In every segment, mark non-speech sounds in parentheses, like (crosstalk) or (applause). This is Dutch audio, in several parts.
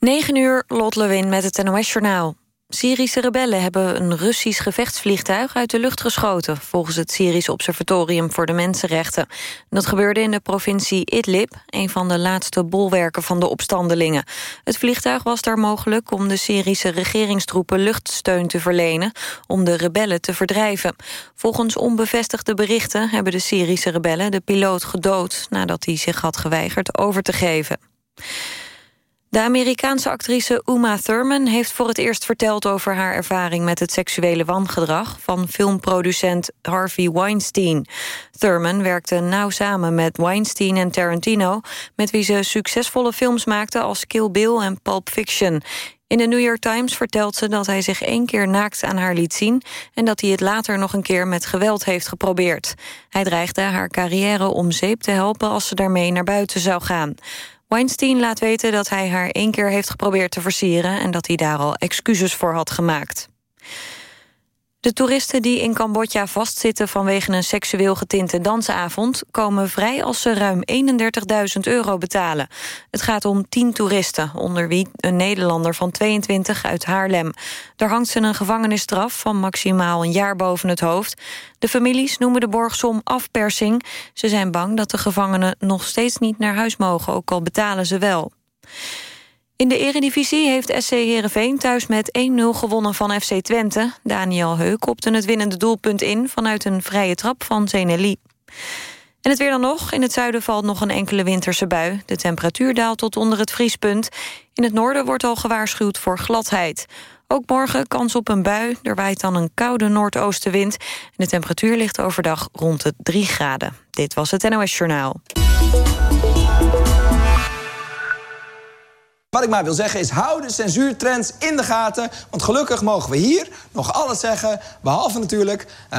9 uur, Lot Lewin met het NOS-journaal. Syrische rebellen hebben een Russisch gevechtsvliegtuig uit de lucht geschoten... volgens het Syrisch Observatorium voor de Mensenrechten. Dat gebeurde in de provincie Idlib, een van de laatste bolwerken van de opstandelingen. Het vliegtuig was daar mogelijk om de Syrische regeringstroepen luchtsteun te verlenen... om de rebellen te verdrijven. Volgens onbevestigde berichten hebben de Syrische rebellen de piloot gedood... nadat hij zich had geweigerd over te geven. De Amerikaanse actrice Uma Thurman heeft voor het eerst verteld over haar ervaring met het seksuele wangedrag van filmproducent Harvey Weinstein. Thurman werkte nauw samen met Weinstein en Tarantino, met wie ze succesvolle films maakte als Kill Bill en Pulp Fiction. In de New York Times vertelt ze dat hij zich één keer naakt aan haar liet zien... en dat hij het later nog een keer met geweld heeft geprobeerd. Hij dreigde haar carrière om zeep te helpen als ze daarmee naar buiten zou gaan. Weinstein laat weten dat hij haar één keer heeft geprobeerd te versieren... en dat hij daar al excuses voor had gemaakt. De toeristen die in Cambodja vastzitten vanwege een seksueel getinte dansavond... komen vrij als ze ruim 31.000 euro betalen. Het gaat om 10 toeristen, onder wie een Nederlander van 22 uit Haarlem. Daar hangt ze een gevangenisstraf van maximaal een jaar boven het hoofd. De families noemen de borgsom afpersing. Ze zijn bang dat de gevangenen nog steeds niet naar huis mogen, ook al betalen ze wel. In de eredivisie heeft SC Heerenveen thuis met 1-0 gewonnen van FC Twente. Daniel Heuk kopte het winnende doelpunt in... vanuit een vrije trap van Zeneli. En het weer dan nog. In het zuiden valt nog een enkele winterse bui. De temperatuur daalt tot onder het vriespunt. In het noorden wordt al gewaarschuwd voor gladheid. Ook morgen kans op een bui. Er waait dan een koude noordoostenwind. En de temperatuur ligt overdag rond de 3 graden. Dit was het NOS Journaal. Wat ik maar wil zeggen is, hou de censuurtrends in de gaten. Want gelukkig mogen we hier nog alles zeggen. Behalve natuurlijk... Uh...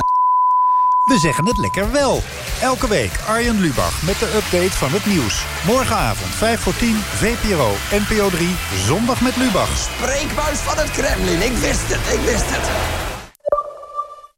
We zeggen het lekker wel. Elke week Arjen Lubach met de update van het nieuws. Morgenavond 5 voor 10, VPRO, NPO 3, Zondag met Lubach. Spreekbuis van het Kremlin, ik wist het, ik wist het.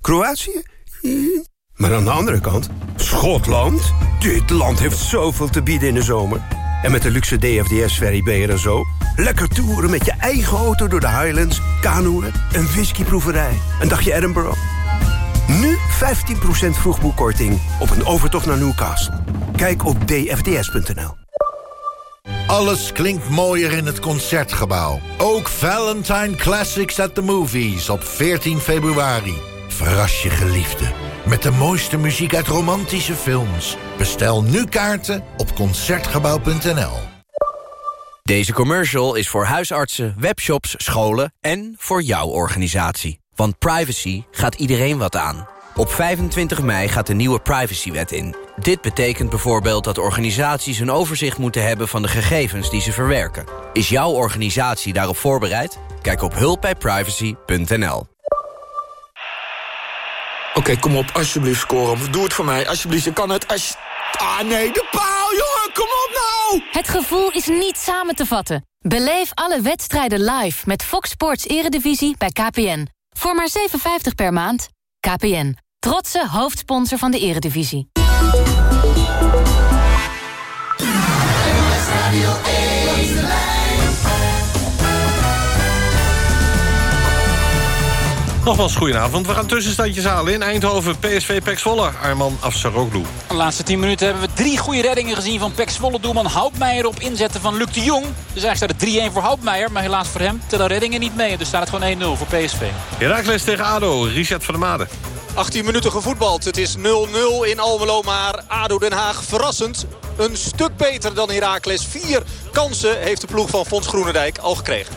Kroatië? Maar aan de andere kant, Schotland? Dit land heeft zoveel te bieden in de zomer. En met de luxe DFDS-ferry ben je er zo. Lekker toeren met je eigen auto door de Highlands, kanoeën, een whiskyproeverij, een dagje Edinburgh. Nu 15% vroegboekkorting op een overtocht naar Newcastle. Kijk op dfds.nl. Alles klinkt mooier in het Concertgebouw. Ook Valentine Classics at the Movies op 14 februari. Verras je geliefde met de mooiste muziek uit romantische films. Bestel nu kaarten op Concertgebouw.nl. Deze commercial is voor huisartsen, webshops, scholen en voor jouw organisatie. Want privacy gaat iedereen wat aan. Op 25 mei gaat de nieuwe privacywet in. Dit betekent bijvoorbeeld dat organisaties een overzicht moeten hebben... van de gegevens die ze verwerken. Is jouw organisatie daarop voorbereid? Kijk op hulpbijprivacy.nl. Oké, kom op, alsjeblieft scoren. Doe het voor mij, alsjeblieft. Je kan het, als... Ah, nee, de paal, jongen, kom op nou! Het gevoel is niet samen te vatten. Beleef alle wedstrijden live met Fox Sports Eredivisie bij KPN. Voor maar 7,50 per maand. KPN, trotse hoofdsponsor van de Eredivisie. Nogmaals, goedenavond. We gaan tussenstandjes halen in Eindhoven. PSV Pek Zwolle, Arman Afsaroglu. De laatste 10 minuten hebben we drie goede reddingen gezien van Pek Zwolle. Doelman Houtmeijer op inzetten van Luc de Jong. Dus eigenlijk staat het 3-1 voor Houtmeijer. Maar helaas voor hem tellen reddingen niet mee. Dus staat het gewoon 1-0 voor PSV. Herakles tegen ADO, Richard van der Made. 18 minuten gevoetbald. Het is 0-0 in Almelo. Maar ADO Den Haag verrassend een stuk beter dan Heracles. Vier kansen heeft de ploeg van Fons Groenendijk al gekregen.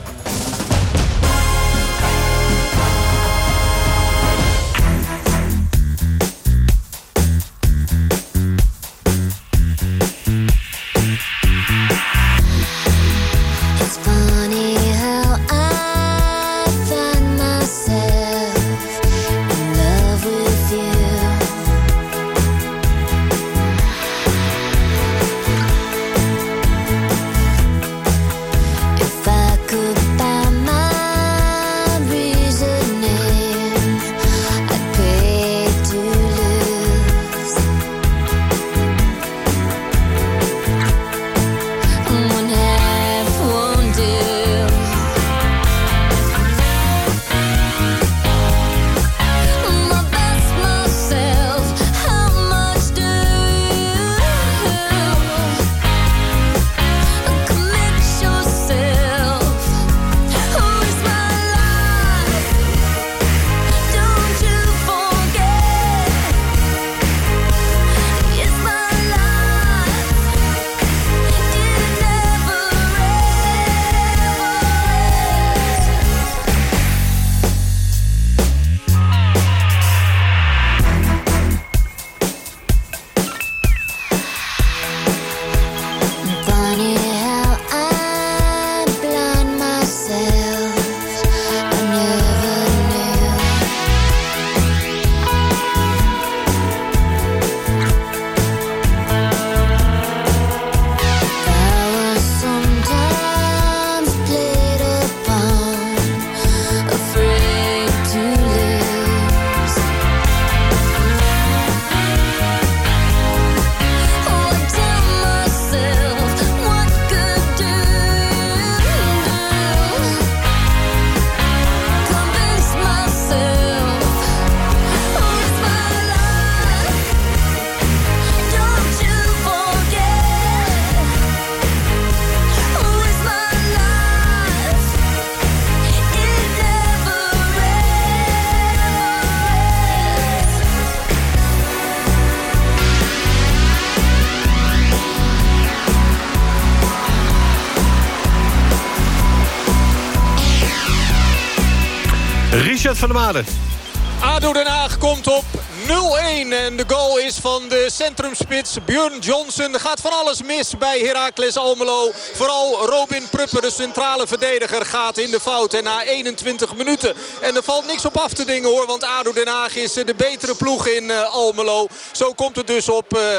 Van der. ADO Den Haag komt op 0-1. En de goal is van centrumspits Björn Johnson. Gaat van alles mis bij Heracles Almelo. Vooral Robin Prupper, de centrale verdediger, gaat in de fout. En na 21 minuten. En er valt niks op af te dingen hoor. Want ADO Den Haag is de betere ploeg in uh, Almelo. Zo komt het dus op uh,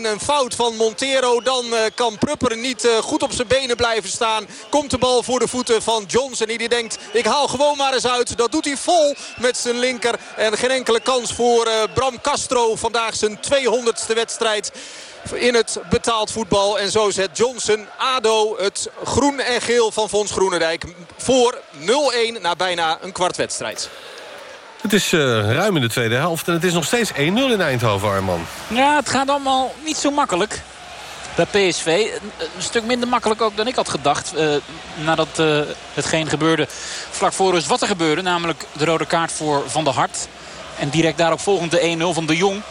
0-1. Een fout van Montero. Dan uh, kan Prupper niet goed op zijn benen blijven staan. Komt de bal voor de voeten van Johnson. Die denkt, ik haal gewoon maar eens uit. Dat doet hij vol met zijn linker. En geen enkele kans voor Bram Castro. Vandaag zijn 200ste wedstrijd in het betaald voetbal. En zo zet Johnson ADO het groen en geel van Fons Groenendijk voor 0-1 na bijna een kwart wedstrijd. Het is uh, ruim in de tweede helft en het is nog steeds 1-0 in Eindhoven, Arman. Ja, het gaat allemaal niet zo makkelijk bij PSV. Een stuk minder makkelijk ook dan ik had gedacht. Uh, nadat uh, hetgeen gebeurde vlak voor rust wat er gebeurde. Namelijk de rode kaart voor Van der Hart. En direct daarop volgend de 1-0 van de Jong.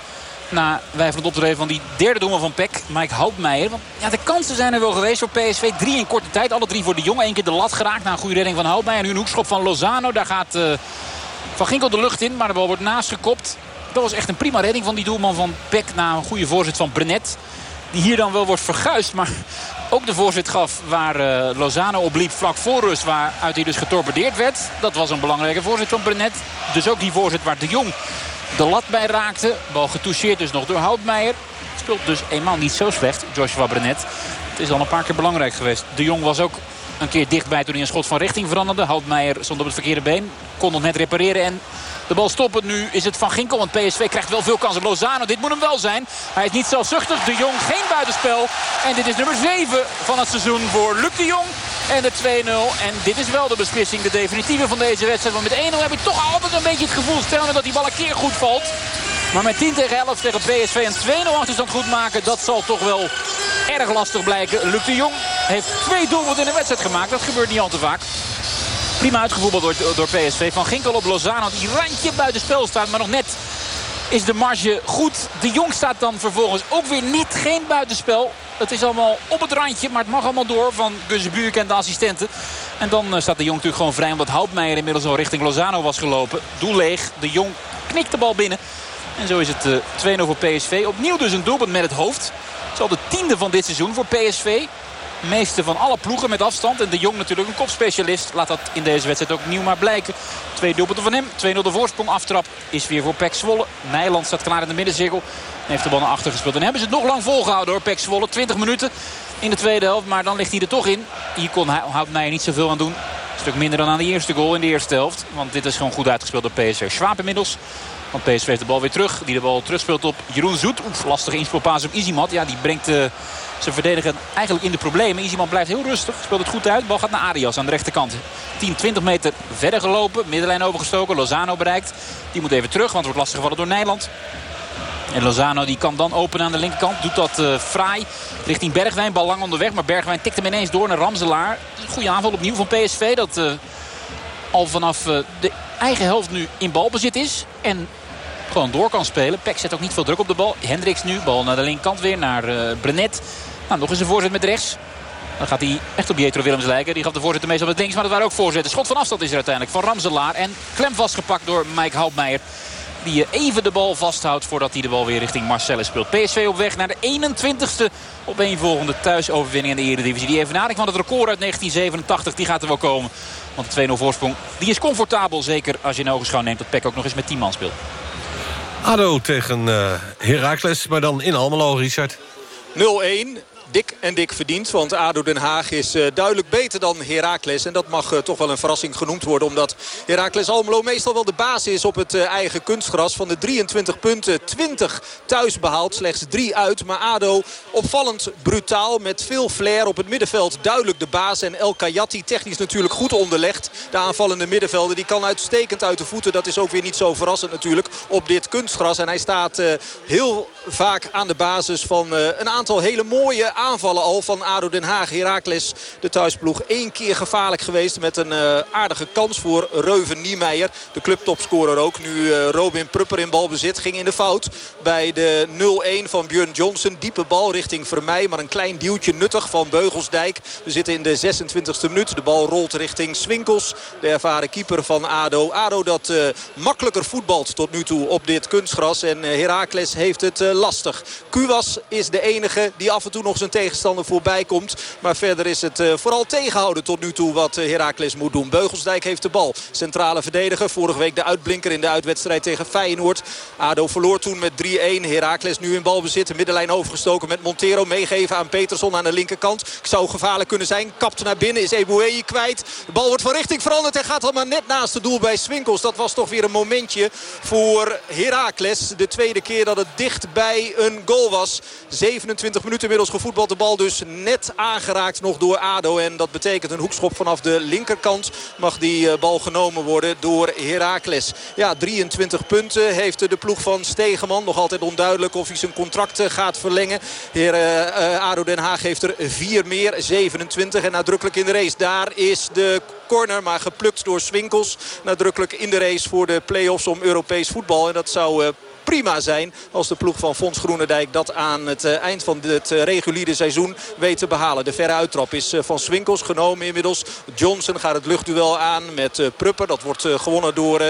Na wijfelend optreden van die derde doelman van Peck, Mike Houtmeijer. Want ja, de kansen zijn er wel geweest voor PSV. Drie in korte tijd, alle drie voor de Jong. Eén keer de lat geraakt na een goede redding van Houtmeijer. Nu een hoekschop van Lozano. Daar gaat uh, Van Ginkel de lucht in, maar de bal wordt naastgekopt. Dat was echt een prima redding van die doelman van Peck na een goede voorzet van Brenet. Die hier dan wel wordt verguisd, maar ook de voorzet gaf waar uh, Lozano opliep vlak voor rust. Waaruit hij dus getorpedeerd werd. Dat was een belangrijke voorzet van Brenet. Dus ook die voorzet waar de Jong de lat bij raakte. Bal getoucheerd dus nog door Houtmeijer. Speelt dus eenmaal niet zo slecht, Joshua Brenet. Het is al een paar keer belangrijk geweest. De Jong was ook een keer dichtbij toen hij een schot van richting veranderde. Houtmeijer stond op het verkeerde been. Kon nog net repareren en de bal stoppen. Nu is het Van Ginkel. Want PSV krijgt wel veel kansen. Lozano, dit moet hem wel zijn. Hij is niet zelfzuchtig. De Jong geen buitenspel. En dit is nummer 7 van het seizoen voor Luc de Jong. En de 2-0. En dit is wel de beslissing, de definitieve van deze wedstrijd. Want met 1-0 heb ik toch altijd een beetje het gevoel. Stel dat die bal een keer goed valt. Maar met 10 tegen 11 tegen PSV en 2-0 achterstand goed maken. Dat zal toch wel erg lastig blijken. Luc de Jong heeft twee doelpunten in de wedstrijd gemaakt. Dat gebeurt niet al te vaak. Prima uitgevoerd door, door PSV. Van Ginkel op Lozano. Die randje buiten spel staat. Maar nog net is de marge goed. De Jong staat dan vervolgens ook weer niet. Geen buitenspel. Het is allemaal op het randje. Maar het mag allemaal door van Guzze en de assistenten. En dan eh, staat de Jong natuurlijk gewoon vrij. Omdat Houtmeijer inmiddels al richting Lozano was gelopen. Doel leeg. De Jong knikt de bal binnen. En zo is het 2-0 eh, voor PSV. Opnieuw dus een doelpunt met het hoofd. Het is al de tiende van dit seizoen voor PSV meeste van alle ploegen met afstand. En de Jong natuurlijk een kopspecialist. Laat dat in deze wedstrijd ook nieuw maar blijken. Twee doelpunten van hem. 2-0 de voorsprong. Aftrap is weer voor Pek Zwolle. Nijland staat klaar in de middencirkel. En heeft de bal naar achter gespeeld. En hebben ze het nog lang volgehouden hoor. Pek Zwolle. 20 minuten in de tweede helft. Maar dan ligt hij er toch in. Hier kon Houtmeijer niet zoveel aan doen. Een stuk minder dan aan de eerste goal in de eerste helft. Want dit is gewoon goed uitgespeeld door PSV. Schwab inmiddels. Want PSV heeft de bal weer terug. Die de bal terugspeelt op Jeroen Zoet. Oef, lastige inspelpaas op Izimat. Ja, die brengt... Uh, ze verdedigen eigenlijk in de problemen. Iziman blijft heel rustig. Speelt het goed uit. Bal gaat naar Arias aan de rechterkant. 10, 20 meter verder gelopen. Middenlijn overgestoken. Lozano bereikt. Die moet even terug. Want het wordt lastig gevallen door Nijland. En Lozano die kan dan openen aan de linkerkant. Doet dat uh, fraai richting Bergwijn. Bal lang onderweg. Maar Bergwijn tikt hem ineens door naar Ramselaar. Goede aanval opnieuw van PSV. Dat uh, al vanaf uh, de eigen helft nu in balbezit is. En gewoon door kan spelen. Peck zet ook niet veel druk op de bal. Hendricks nu. Bal naar de linkerkant weer. Naar Brenet. Nou, nog eens een voorzet met rechts. Dan gaat hij echt op Pietro Willems lijken. Die gaf de voorzitter meestal met links. Maar dat waren ook voorzetten. Schot van afstand is er uiteindelijk van Ramselaar. En klem vastgepakt door Mike Houtmeijer. Die even de bal vasthoudt voordat hij de bal weer richting Marcellus speelt. PSV op weg naar de 21ste op een volgende thuisoverwinning in de Eredivisie. Die evenaring van het record uit 1987 die gaat er wel komen. Want de 2-0 voorsprong die is comfortabel. Zeker als je in ogenschouw neemt dat Peck ook nog eens met 10 man speelt. ADO tegen uh, Heracles, maar dan in Almelo, Richard. 0-1 dik en dik verdiend. Want ADO Den Haag is uh, duidelijk beter dan Heracles. En dat mag uh, toch wel een verrassing genoemd worden. Omdat Heracles Almelo meestal wel de baas is op het uh, eigen kunstgras. Van de 23 punten 20 thuis behaald. Slechts 3 uit. Maar ADO opvallend brutaal. Met veel flair op het middenveld. Duidelijk de baas. En El Kayati technisch natuurlijk goed onderlegd. De aanvallende middenvelder. Die kan uitstekend uit de voeten. Dat is ook weer niet zo verrassend natuurlijk op dit kunstgras. En hij staat heel vaak aan de basis van een aantal hele mooie aanvallen al van ADO Den Haag. Heracles, de thuisploeg, één keer gevaarlijk geweest met een aardige kans voor Reuven Niemeyer. De clubtopscorer ook. Nu Robin Prupper in balbezit ging in de fout bij de 0-1 van Björn Johnson. Diepe bal richting Vermeij, maar een klein duwtje nuttig van Beugelsdijk. We zitten in de 26e minuut. De bal rolt richting Swinkels, de ervaren keeper van ADO. ADO dat makkelijker voetbalt tot nu toe op dit kunstgras. En Heracles heeft het lastig. Kuwas is de enige die af en toe nog zijn tegenstander voorbij komt. Maar verder is het vooral tegenhouden tot nu toe wat Heracles moet doen. Beugelsdijk heeft de bal. Centrale verdediger. Vorige week de uitblinker in de uitwedstrijd tegen Feyenoord. ADO verloor toen met 3-1. Heracles nu in balbezit. De middenlijn overgestoken met Montero. Meegeven aan Peterson aan de linkerkant. Zou gevaarlijk kunnen zijn. Kapt naar binnen. Is Eboué kwijt. De bal wordt van richting veranderd. Hij gaat al maar net naast het doel bij Swinkels. Dat was toch weer een momentje voor Heracles. De tweede keer dat het dicht bij een goal was. 27 minuten inmiddels gevoetbald. De bal dus net aangeraakt nog door ADO. En dat betekent een hoekschop vanaf de linkerkant. Mag die eh, bal genomen worden door Heracles. Ja, 23 punten heeft de ploeg van Stegeman. Nog altijd onduidelijk of hij zijn contract eh, gaat verlengen. Heer uh, ADO Den Haag heeft er vier meer. 27 en nadrukkelijk in de race. Daar is de corner, maar geplukt door Swinkels. Nadrukkelijk in de race voor de play-offs om Europees voetbal. En dat zou prima zijn als de ploeg van Fons Groenendijk dat aan het eh, eind van het eh, reguliere seizoen weet te behalen. De verre uittrap is eh, van Swinkels genomen inmiddels. Johnson gaat het luchtduel aan met Prupper. Dat wordt gewonnen door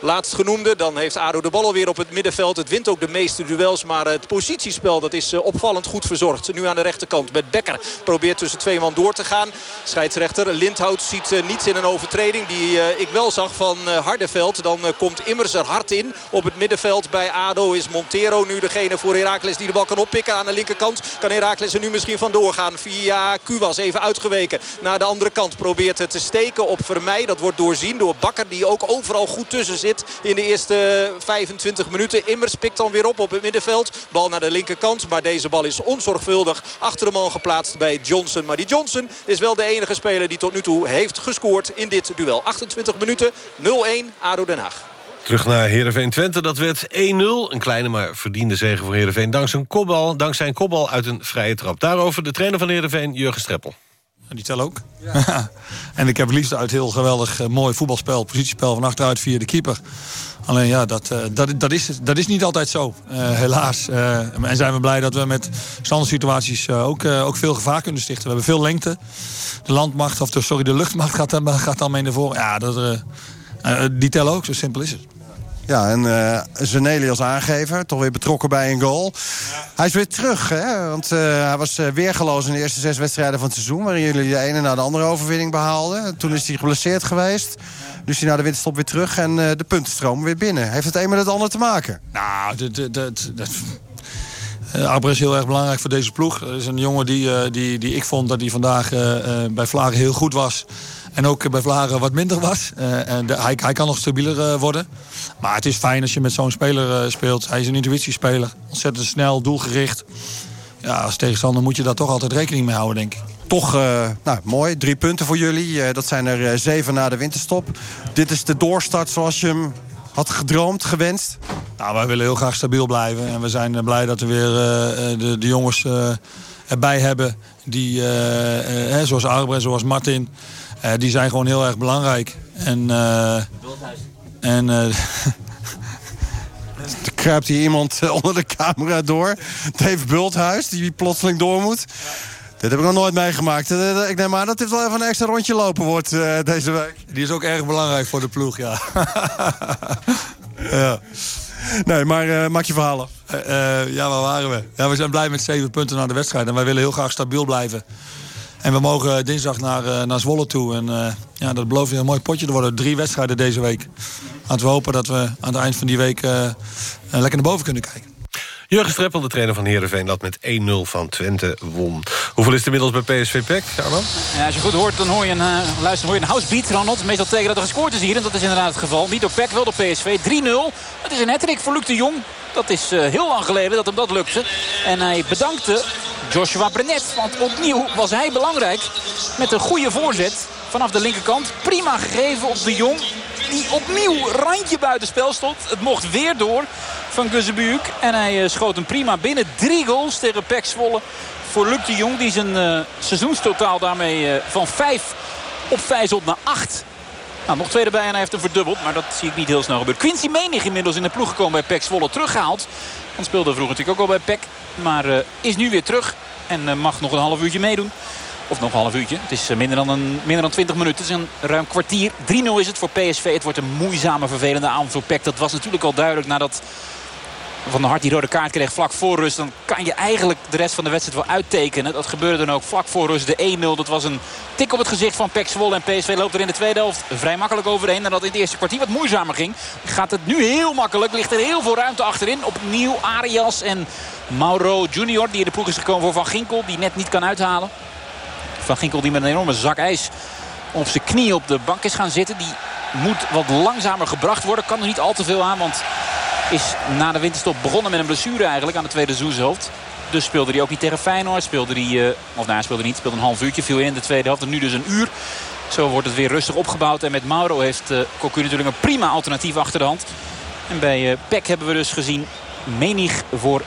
laatstgenoemde. Dan heeft Ado de bal alweer op het middenveld. Het wint ook de meeste duels. Maar het positiespel dat is opvallend goed verzorgd. Nu aan de rechterkant met Becker. Probeert tussen twee man door te gaan. Scheidsrechter Lindhout ziet niets in een overtreding. Die ik wel zag van Hardeveld. Dan komt Immers er hard in op het middenveld bij ADO is Montero nu degene voor Heracles die de bal kan oppikken. Aan de linkerkant kan Heracles er nu misschien vandoor gaan. Via Kuwas even uitgeweken naar de andere kant. Probeert het te steken op Vermeij. Dat wordt doorzien door Bakker die ook overal goed tussen zit in de eerste 25 minuten. Immers pikt dan weer op op het middenveld. Bal naar de linkerkant. Maar deze bal is onzorgvuldig achter de man geplaatst bij Johnson. Maar die Johnson is wel de enige speler die tot nu toe heeft gescoord in dit duel. 28 minuten 0-1 ADO Den Haag. Terug naar Heerenveen Twente, dat werd 1-0. Een kleine maar verdiende zege voor Heerenveen. Dankzij een kopbal, dankzij een kopbal uit een vrije trap. Daarover de trainer van Heerenveen, Jurgen Streppel. Die tel ook. Ja. (laughs) en ik heb het liefst uit heel geweldig uh, mooi voetbalspel, positiespel van achteruit via de keeper. Alleen ja, dat, uh, dat, dat, is, dat is niet altijd zo, uh, helaas. en zijn we blij dat we met standaard situaties ook, ook veel gevaar kunnen stichten. We hebben veel lengte. De landmacht, of sorry, de luchtmacht gaat, gaat dan mee naar voren. Ja, dat, die tellen ook, zo simpel is het. Ja, en uh, Zeneli als aangever, toch weer betrokken bij een goal. Hij is weer terug, hè? want uh, hij was uh, weergeloos in de eerste zes wedstrijden van het seizoen... waarin jullie de ene na de andere overwinning behaalden. Toen is hij geblesseerd geweest. Nu is hij na de winterstop weer terug en de punten stromen weer binnen. Heeft het een met het ander te maken? Nou, dat... dat, dat... Abra is heel erg belangrijk voor deze ploeg. Dat is een jongen die, die, die ik vond dat hij vandaag bij Vlagen heel goed was. En ook bij Vlagen wat minder was. en de, hij, hij kan nog stabieler worden. Maar het is fijn als je met zo'n speler uh, speelt. Hij is een intuïtiespeler. Ontzettend snel, doelgericht. Ja, als tegenstander moet je daar toch altijd rekening mee houden, denk ik. Toch uh, nou, mooi, drie punten voor jullie. Uh, dat zijn er zeven na de winterstop. Dit is de doorstart zoals je hem had gedroomd, gewenst? Nou, wij willen heel graag stabiel blijven. En we zijn blij dat we weer de, de, jongens erbij hebben. Die, zoals Arbre zoals Martin. die zijn gewoon heel erg belangrijk. En... En (laughs) uh, er kruipt hier iemand eh, onder de camera door. Dave Bulthuis, die plotseling door moet. Dit heb ik nog nooit meegemaakt. Eh, ik neem aan dat dit wel even een extra rondje lopen wordt uh, deze week. Die is ook erg belangrijk voor de ploeg, ja. (laughs) ja. Nee, maar uh, maak je verhalen. ja, waar waren we? Ja, we zijn blij met zeven punten na de wedstrijd. En wij willen heel graag stabiel blijven. En we mogen dinsdag naar, naar Zwolle toe. En ja, dat belooft een mooi potje te worden. Drie wedstrijden deze week. Laten we hopen dat we aan het eind van die week uh, lekker naar boven kunnen kijken. Jurgen Streppel, de trainer van Heerenveen, dat met 1-0 van Twente won. Hoeveel is het inmiddels bij PSV PEC, Arman? Ja, als je goed hoort, dan hoor je een, uh, luister, hoor je een housebeat, Ronald. Meestal tegen dat er gescoord is hier, en dat is inderdaad het geval. Niet door PEC, wel door PSV. 3-0. Het is een hattrick voor Luc de Jong. Dat is uh, heel lang geleden dat hem dat lukte. En hij bedankte Joshua Brenet, want opnieuw was hij belangrijk met een goede voorzet vanaf de linkerkant. Prima gegeven op de Jong. Die opnieuw randje buitenspel stond. Het mocht weer door van Guzebuk. En hij schoot hem prima binnen. Drie goals tegen Pek Zwolle voor Luc de Jong. Die zijn uh, seizoenstotaal daarmee van 5 op 5 op naar 8 nou, nog twee erbij en hij heeft hem verdubbeld. Maar dat zie ik niet heel snel gebeuren. Quincy Menig inmiddels in de ploeg gekomen bij PEC Zwolle teruggehaald. Want speelde vroeger natuurlijk ook al bij PEC. Maar is nu weer terug. En mag nog een half uurtje meedoen. Of nog een half uurtje. Het is uh, minder, dan een, minder dan 20 minuten. Het is een ruim kwartier. 3-0 is het voor PSV. Het wordt een moeizame, vervelende avond voor PEC. Dat was natuurlijk al duidelijk nadat van der Hart die rode kaart kreeg vlak voor rust. Dan kan je eigenlijk de rest van de wedstrijd wel uittekenen. Dat gebeurde dan ook vlak voor rust. De 1-0, dat was een tik op het gezicht van Pek Zwolle. En PSV loopt er in de tweede helft vrij makkelijk overheen. En dat in het eerste kwartier wat moeizamer ging. Gaat het nu heel makkelijk. Ligt er heel veel ruimte achterin. Opnieuw Arias en Mauro Junior. Die in de ploeg is gekomen voor Van Ginkel. Die net niet kan uithalen. Van Ginkel die met een enorme zak ijs op zijn knie op de bank is gaan zitten. Die moet wat langzamer gebracht worden. Kan er niet al te veel aan, want is na de winterstop begonnen met een blessure eigenlijk aan de tweede seizoenshelft. Dus speelde hij ook niet tegen Feyenoord. Speelde hij, uh, of nou, speelde niet. Speelde een half uurtje. Viel in de tweede helft. En nu dus een uur. Zo wordt het weer rustig opgebouwd. En met Mauro heeft uh, Cocu natuurlijk een prima alternatief achter de hand. En bij uh, Peck hebben we dus gezien menig voor,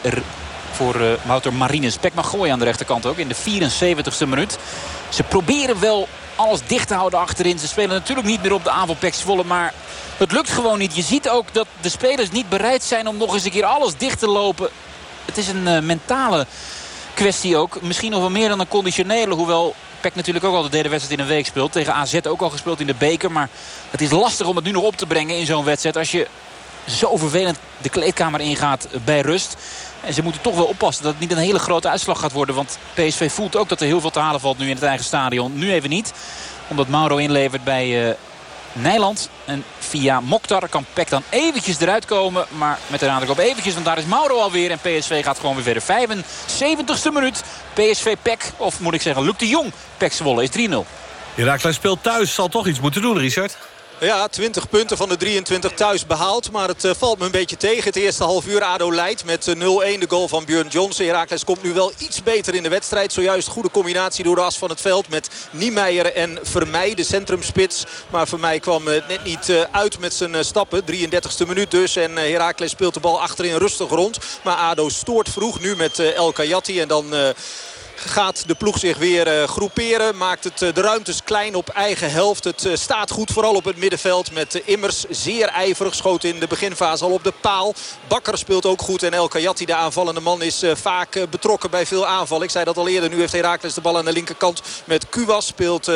voor uh, Wouter Marines. Peck mag gooien aan de rechterkant ook in de 74ste minuut. Ze proberen wel alles dicht te houden achterin. Ze spelen natuurlijk niet meer op de aanval Peck Zwolle. Maar het lukt gewoon niet. Je ziet ook dat de spelers niet bereid zijn om nog eens een keer alles dicht te lopen. Het is een uh, mentale kwestie ook. Misschien nog wel meer dan een conditionele. Hoewel Peck natuurlijk ook al de derde wedstrijd in een week speelt. Tegen AZ ook al gespeeld in de beker. Maar het is lastig om het nu nog op te brengen in zo'n wedstrijd. Als je zo vervelend de kleedkamer ingaat bij rust. En ze moeten toch wel oppassen dat het niet een hele grote uitslag gaat worden. Want PSV voelt ook dat er heel veel te halen valt nu in het eigen stadion. Nu even niet. Omdat Mauro inlevert bij uh, Nijland. En via Mokhtar kan Peck dan eventjes eruit komen. Maar met de nadruk op eventjes. Want daar is Mauro alweer. En PSV gaat gewoon weer verder. 75ste minuut. PSV Peck. Of moet ik zeggen Luc de Jong. Peck Zwolle is 3-0. Herakles speelt thuis. Zal toch iets moeten doen, Richard? Ja, 20 punten van de 23 thuis behaald. Maar het uh, valt me een beetje tegen. Het eerste half uur ADO leidt met uh, 0-1 de goal van Björn Johnson. Herakles komt nu wel iets beter in de wedstrijd. Zojuist goede combinatie door de as van het veld met Niemeyer en Vermeij, de centrumspits. Maar Vermeij kwam uh, net niet uit met zijn stappen. 33e minuut dus. En Herakles speelt de bal achterin rustig rond. Maar ADO stoort vroeg nu met El Kayati. En dan gaat de ploeg zich weer uh, groeperen. Maakt het uh, de ruimtes klein op eigen helft. Het uh, staat goed, vooral op het middenveld. Met Immers zeer ijverig. Schoot in de beginfase al op de paal. Bakker speelt ook goed. En El Kayati, de aanvallende man, is vaak betrokken bij veel aanvallen. Ik zei dat al eerder. Nu heeft Herakles de bal aan de linkerkant met Kuwas. Speelt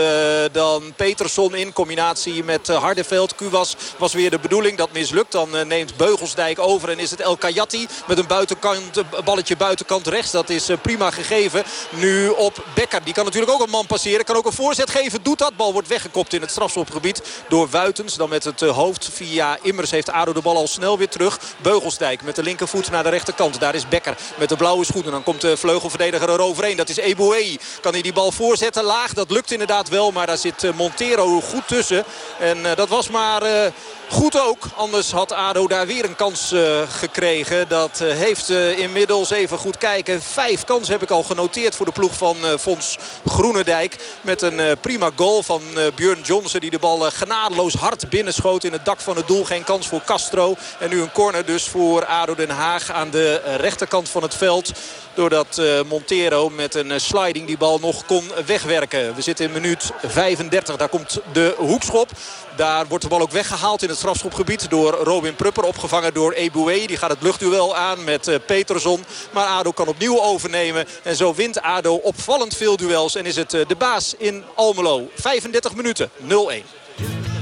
dan Peterson in combinatie met Hardeveld. Kuwas was weer de bedoeling. Dat mislukt. Dan neemt Beugelsdijk over. En is het El Kayati met een buitenkant, balletje buitenkant rechts. Dat is prima gegeven nu op Becker. Die kan natuurlijk ook een man passeren. Kan ook een voorzet geven. Doet dat. Bal wordt weggekopt in het strafschopgebied door Wuitens. Dan met het eh, hoofd via Immers heeft Ado de bal al snel weer terug. Beugelsdijk met de linkervoet naar de rechterkant. Daar is Becker met de blauwe schoenen. Dan komt de vleugelverdediger eroverheen. Dat is Eboué. Kan hij die bal voorzetten? Laag. Dat lukt inderdaad wel. Maar daar zit eh, Montero goed tussen. En eh, dat was maar... Goed ook, anders had ADO daar weer een kans gekregen. Dat heeft inmiddels even goed kijken. Vijf kansen heb ik al genoteerd voor de ploeg van Fons Groenendijk. Met een prima goal van Björn Johnson die de bal genadeloos hard binnenschoot in het dak van het doel. Geen kans voor Castro. En nu een corner dus voor ADO Den Haag aan de rechterkant van het veld. Doordat Montero met een sliding die bal nog kon wegwerken. We zitten in minuut 35. Daar komt de hoekschop. Daar wordt de bal ook weggehaald in het strafschopgebied door Robin Prupper. Opgevangen door Eboué. Die gaat het luchtduel aan met Peterson. Maar ADO kan opnieuw overnemen. En zo wint ADO opvallend veel duels. En is het uh, de baas in Almelo. 35 minuten 0-1.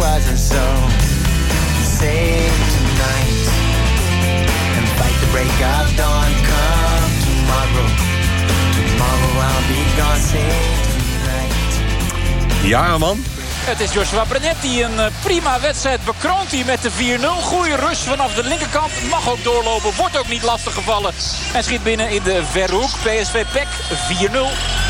Wasn't so. Save tonight and fight the break of dawn. Come tomorrow, tomorrow I'll be gone. Save tonight. Ja, man. Het is Joshua Brenet die een eh, prima wedstrijd bekroont hier met de 4-0. Goeie rust vanaf de linkerkant. Mag ook doorlopen. Wordt ook niet lastig gevallen. En schiet binnen in de verre hoek. PSV PEC 4-0.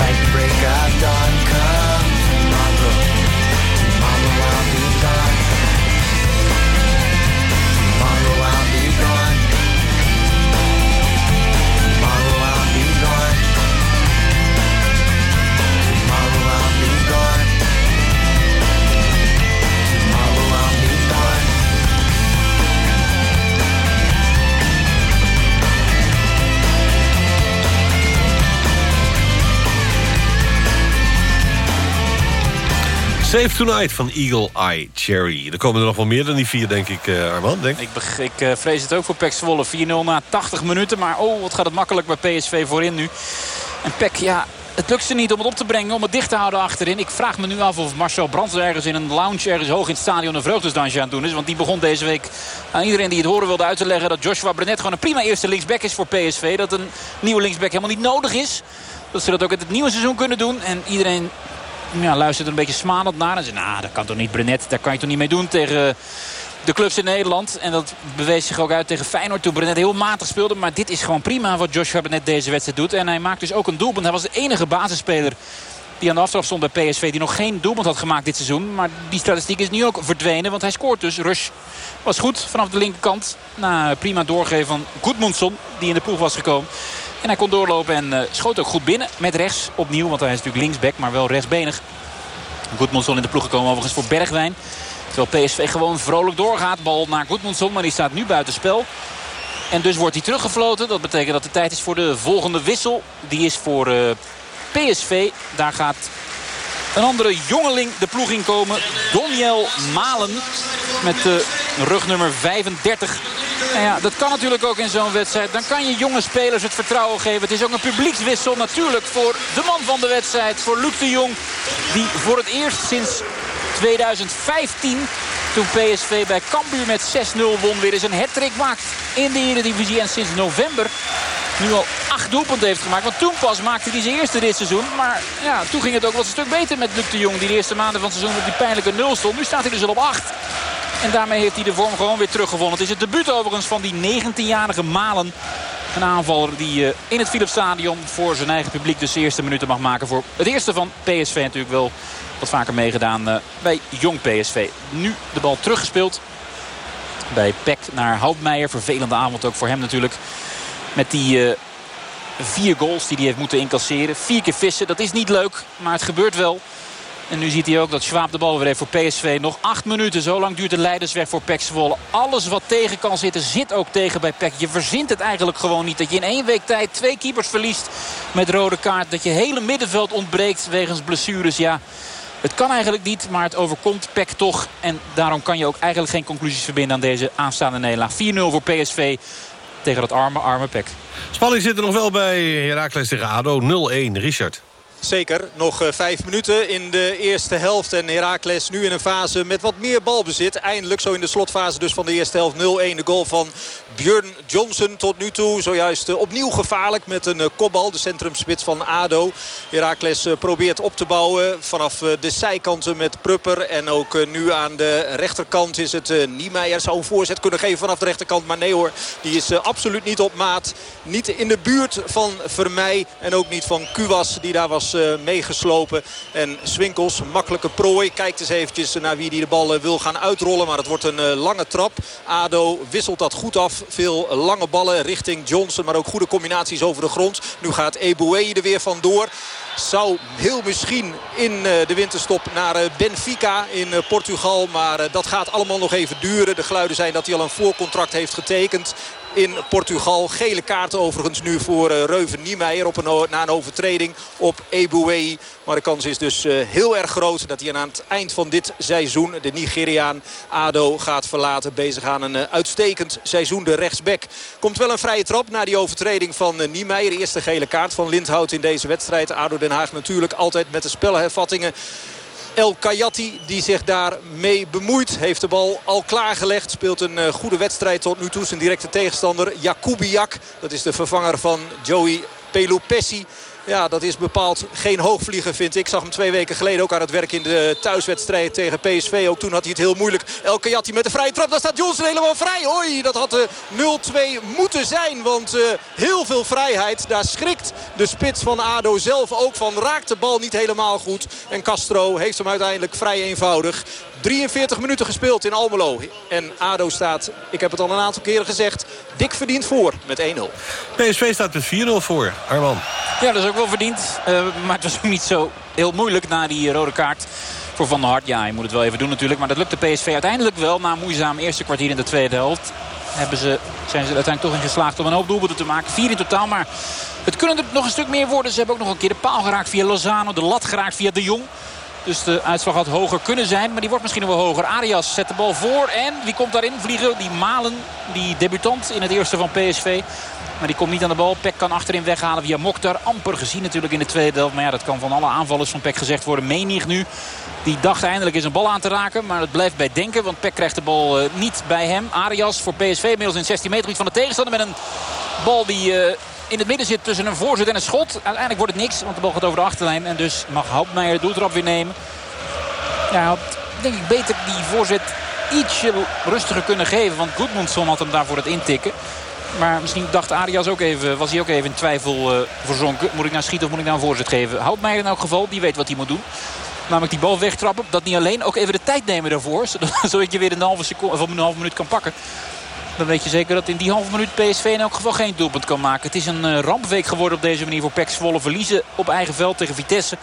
fight break of dawn. Save Tonight van Eagle Eye Cherry. Er komen er nog wel meer dan die vier, denk ik, uh, Armand. Denk. Ik, ik eh, vrees het ook voor Pek Zwolle. 4-0 na 80 minuten. Maar oh, wat gaat het makkelijk bij PSV voorin nu. En Pek, ja, het lukt ze niet om het op te brengen. Om het dicht te houden achterin. Ik vraag me nu af of Marcel Brands ergens in een lounge... ergens hoog in het stadion een vreugdesdansje aan het doen is. Want die begon deze week aan iedereen die het horen wilde uit te leggen... dat Joshua Brenet gewoon een prima eerste linksback is voor PSV. Dat een nieuwe linksback helemaal niet nodig is. Dat ze dat ook in het nieuwe seizoen kunnen doen. En iedereen ja, luistert er een beetje smalend naar. En zei, nou, dat kan toch niet, Brenet. Daar kan je toch niet mee doen tegen de clubs in Nederland. En dat bewees zich ook uit tegen Feyenoord. Toen Brenet heel matig speelde. Maar dit is gewoon prima wat Joshua Brenet deze wedstrijd doet. En hij maakt dus ook een doelpunt. Hij was de enige basisspeler die aan de aftrap stond bij PSV. Die nog geen doelpunt had gemaakt dit seizoen. Maar die statistiek is nu ook verdwenen. Want hij scoort dus. Rush was goed vanaf de linkerkant. Na prima doorgeven van Goedmundsson. Die in de ploeg was gekomen. En hij kon doorlopen en eh, schoot ook goed binnen. Met rechts opnieuw. Want hij is natuurlijk linksback. Maar wel rechtsbenig. Goedmundsson in de ploeg gekomen overigens voor Bergwijn. Terwijl PSV gewoon vrolijk doorgaat. Bal naar Goedmundsson. Maar die staat nu buiten spel. En dus wordt hij teruggefloten. Dat betekent dat het tijd is voor de volgende wissel. Die is voor eh, PSV. Daar gaat een andere jongeling de ploeg in komen. Doniel Malen. Met de rugnummer 35. Nou ja, dat kan natuurlijk ook in zo'n wedstrijd. Dan kan je jonge spelers het vertrouwen geven. Het is ook een publiekswissel natuurlijk voor de man van de wedstrijd. Voor Luc de Jong. Die voor het eerst sinds 2015 toen PSV bij Cambuur met 6-0 won weer eens een hat maakt in de Eredivisie. En sinds november nu al acht doelpunten heeft gemaakt. Want toen pas maakte hij zijn eerste dit seizoen. Maar ja, toen ging het ook wel een stuk beter met Luc de Jong. Die de eerste maanden van het seizoen op die pijnlijke nul stond. Nu staat hij dus al op acht. En daarmee heeft hij de vorm gewoon weer teruggevonden. Het is het debuut overigens van die 19-jarige Malen. Een aanvaller die eh, in het Philipsstadion voor zijn eigen publiek dus de eerste minuten mag maken. Voor het eerste van PSV natuurlijk wel wat vaker meegedaan eh, bij jong PSV. Nu de bal teruggespeeld bij Peck naar Houtmeijer. Vervelende avond ook voor hem natuurlijk. Met die eh, vier goals die hij heeft moeten incasseren. Vier keer vissen, dat is niet leuk, maar het gebeurt wel. En nu ziet hij ook dat Schwab de bal weer heeft voor PSV. Nog acht minuten, zo lang duurt de leidersweg voor PEC Zwolle. Alles wat tegen kan zitten, zit ook tegen bij PEC. Je verzint het eigenlijk gewoon niet. Dat je in één week tijd twee keepers verliest met rode kaart. Dat je hele middenveld ontbreekt wegens blessures. Ja, het kan eigenlijk niet, maar het overkomt PEC toch. En daarom kan je ook eigenlijk geen conclusies verbinden aan deze aanstaande nederlaag. 4-0 voor PSV tegen dat arme, arme PEC. Spanning zit er nog wel bij Heracles tegen ADO 0-1. Richard. Zeker, nog eh, vijf minuten in de eerste helft. En Heracles nu in een fase met wat meer balbezit. Eindelijk zo in de slotfase dus van de eerste helft 0-1. De goal van Björn Johnson tot nu toe. Zojuist eh, opnieuw gevaarlijk met een eh, kopbal. De centrumspits van ADO. Heracles probeert op te bouwen vanaf de zijkanten met Prupper. En ook nu aan de rechterkant is het Niemeyer. Zou een voorzet kunnen geven vanaf de rechterkant. Maar nee hoor, die is absoluut niet op maat. Niet in de buurt van Vermeij. En ook niet van Kuwas die daar was uh, meegeslopen. En Swinkels, makkelijke prooi. Kijkt eens eventjes naar wie die de bal eh, wil gaan uitrollen. Maar het wordt een uh, lange trap. ADO wisselt dat goed af. Veel lange ballen richting Johnson. Maar ook goede combinaties over de grond. Nu gaat Eboué er weer vandoor zou heel misschien in de winterstop naar Benfica in Portugal. Maar dat gaat allemaal nog even duren. De geluiden zijn dat hij al een voorcontract heeft getekend in Portugal. Gele kaart overigens nu voor uh, Reuven Niemeyer op een, na een overtreding op Eboué. Maar de kans is dus uh, heel erg groot dat hij aan het eind van dit seizoen de Nigeriaan ADO gaat verlaten. Bezig aan een uh, uitstekend seizoen de rechtsback. Komt wel een vrije trap na die overtreding van Niemeyer. Eerste gele kaart van Lindhout in deze wedstrijd. ADO Den Haag natuurlijk altijd met de spelhervattingen. El Kayati die zich daarmee bemoeit. Heeft de bal al klaargelegd. Speelt een eh, goede wedstrijd tot nu toe. Zijn directe tegenstander Jakubiak. Dat is de vervanger van Joey Pelupessi. Ja, dat is bepaald geen hoogvlieger vind ik. Ik zag hem twee weken geleden ook aan het werk in de thuiswedstrijd tegen PSV. Ook toen had hij het heel moeilijk. El Kayati met de vrije trap. Daar staat Johnson helemaal vrij. Hoi, dat had de 0-2 moeten zijn. Want uh, heel veel vrijheid. Daar schrikt de spits van ADO zelf ook van. Raakt de bal niet helemaal goed. En Castro heeft hem uiteindelijk vrij eenvoudig 43 minuten gespeeld in Almelo. En ADO staat, ik heb het al een aantal keren gezegd, dik verdiend voor met 1-0. PSV staat met 4-0 voor, Arman. Ja, dat is ook wel verdiend. Uh, maar het was ook niet zo heel moeilijk na die rode kaart voor Van der Hart. Ja, je moet het wel even doen natuurlijk. Maar dat lukte PSV uiteindelijk wel. Na een moeizaam eerste kwartier in de tweede helft hebben ze, zijn ze uiteindelijk toch in geslaagd om een hoop doelpunten te maken. Vier in totaal, maar het kunnen er nog een stuk meer worden. Ze hebben ook nog een keer de paal geraakt via Lozano. De lat geraakt via De Jong. Dus de uitslag had hoger kunnen zijn. Maar die wordt misschien wel hoger. Arias zet de bal voor. En wie komt daarin vliegen? Die Malen, die debutant in het eerste van PSV. Maar die komt niet aan de bal. Peck kan achterin weghalen via Mokhtar. Amper gezien natuurlijk in de tweede helft. Maar ja, dat kan van alle aanvallers van Peck gezegd worden. Menig nu. Die dacht eindelijk eens een bal aan te raken. Maar het blijft bij denken. Want Peck krijgt de bal uh, niet bij hem. Arias voor PSV inmiddels in 16 meter van de tegenstander. Met een bal die uh, in het midden zit tussen een voorzet en een schot. Uiteindelijk wordt het niks, want de bal gaat over de achterlijn. En dus mag Houtmeijer de doeltrap weer nemen. Ja, denk ik beter die voorzet ietsje rustiger kunnen geven. Want Goodmanson had hem daarvoor het intikken. Maar misschien dacht Arias ook even, was hij ook even in twijfel uh, verzonken. Moet ik nou schieten of moet ik nou een voorzet geven? Houtmeijer in elk geval, die weet wat hij moet doen. Namelijk die bal wegtrappen. Dat niet alleen, ook even de tijd nemen daarvoor. (laughs) Zodat je weer een halve, seconde, of een halve minuut kan pakken. Dan weet je zeker dat in die halve minuut PSV in elk geval geen doelpunt kan maken. Het is een uh, rampweek geworden op deze manier voor PEC Zwolle. Verliezen op eigen veld tegen Vitesse.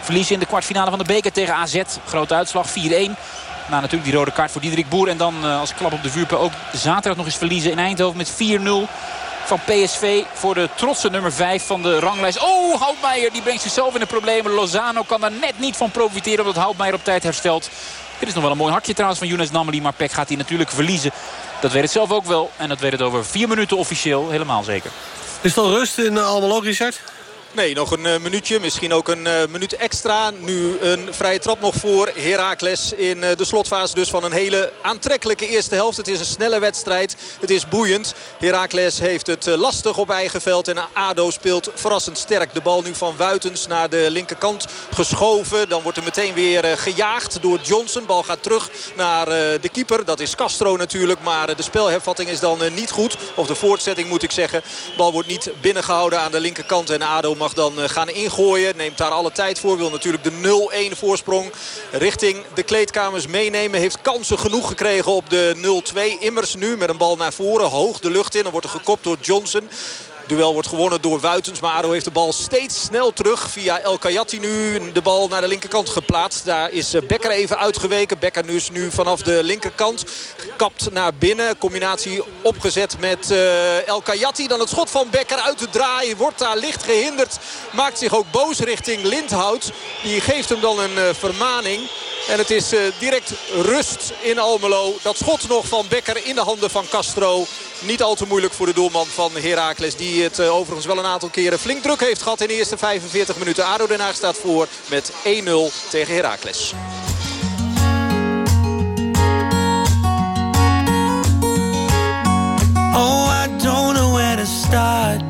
Verliezen in de kwartfinale van de beker tegen AZ. Grote uitslag 4-1. Na natuurlijk die rode kaart voor Diederik Boer. En dan uh, als klap op de vuurpijl ook zaterdag nog eens verliezen in Eindhoven met 4-0 van PSV voor de trotse nummer 5 van de ranglijst. Oh, Houtmeijer die brengt zichzelf in de problemen. Lozano kan daar net niet van profiteren omdat Houtmeijer op tijd herstelt. Dit is nog wel een mooi hartje trouwens van Younes Nameli. Maar Peck gaat hij natuurlijk verliezen. Dat weet het zelf ook wel. En dat weet het over vier minuten officieel helemaal zeker. Is het al rust in uh, Almelo, Richard? Nee, nog een uh, minuutje. Misschien ook een uh, minuut extra. Nu een vrije trap nog voor Heracles in uh, de slotfase dus van een hele aantrekkelijke eerste helft. Het is een snelle wedstrijd. Het is boeiend. Heracles heeft het lastig op eigen veld. En ADO speelt verrassend sterk. De bal nu van Wuitens naar de linkerkant geschoven. Dan wordt er meteen weer gejaagd door Johnson. Bal gaat terug naar de keeper. Dat is Castro natuurlijk. Maar de spelhervatting is dan niet goed. Of de voortzetting moet ik zeggen. Bal wordt niet binnengehouden aan de linkerkant. En ADO mag dan gaan ingooien. Neemt daar alle tijd voor. Wil natuurlijk de 0-1 voorsprong richting de kleedkamers meenemen. Heeft kansen genoeg gekregen op de 0-2. Immers nu met een bal naar voren. Hoog de lucht in. Dan wordt er gekopt door Johnson duel wordt gewonnen door Wuitens. Maar ADO heeft de bal steeds snel terug. Via El Kayati nu de bal naar de linkerkant geplaatst. Daar is eh, Becker even uitgeweken. Becker nu is nu vanaf de linkerkant. Kapt naar binnen. Combinatie opgezet met uh, El Kayati. Dan het schot van Becker uit te draaien. Wordt daar licht gehinderd. Maakt zich ook boos richting Lindhout. Die geeft hem dan een uh, vermaning. En het is uh, direct rust in Almelo. Dat schot nog van Becker in de handen van Castro. niet al te moeilijk voor de doelman van Heracles. Die het eh, overigens wel een aantal keren flink druk heeft gehad in de eerste 45 minuten. ADO Den Haag staat voor met 1-0 tegen Heracles. Oh, I don't know where to start.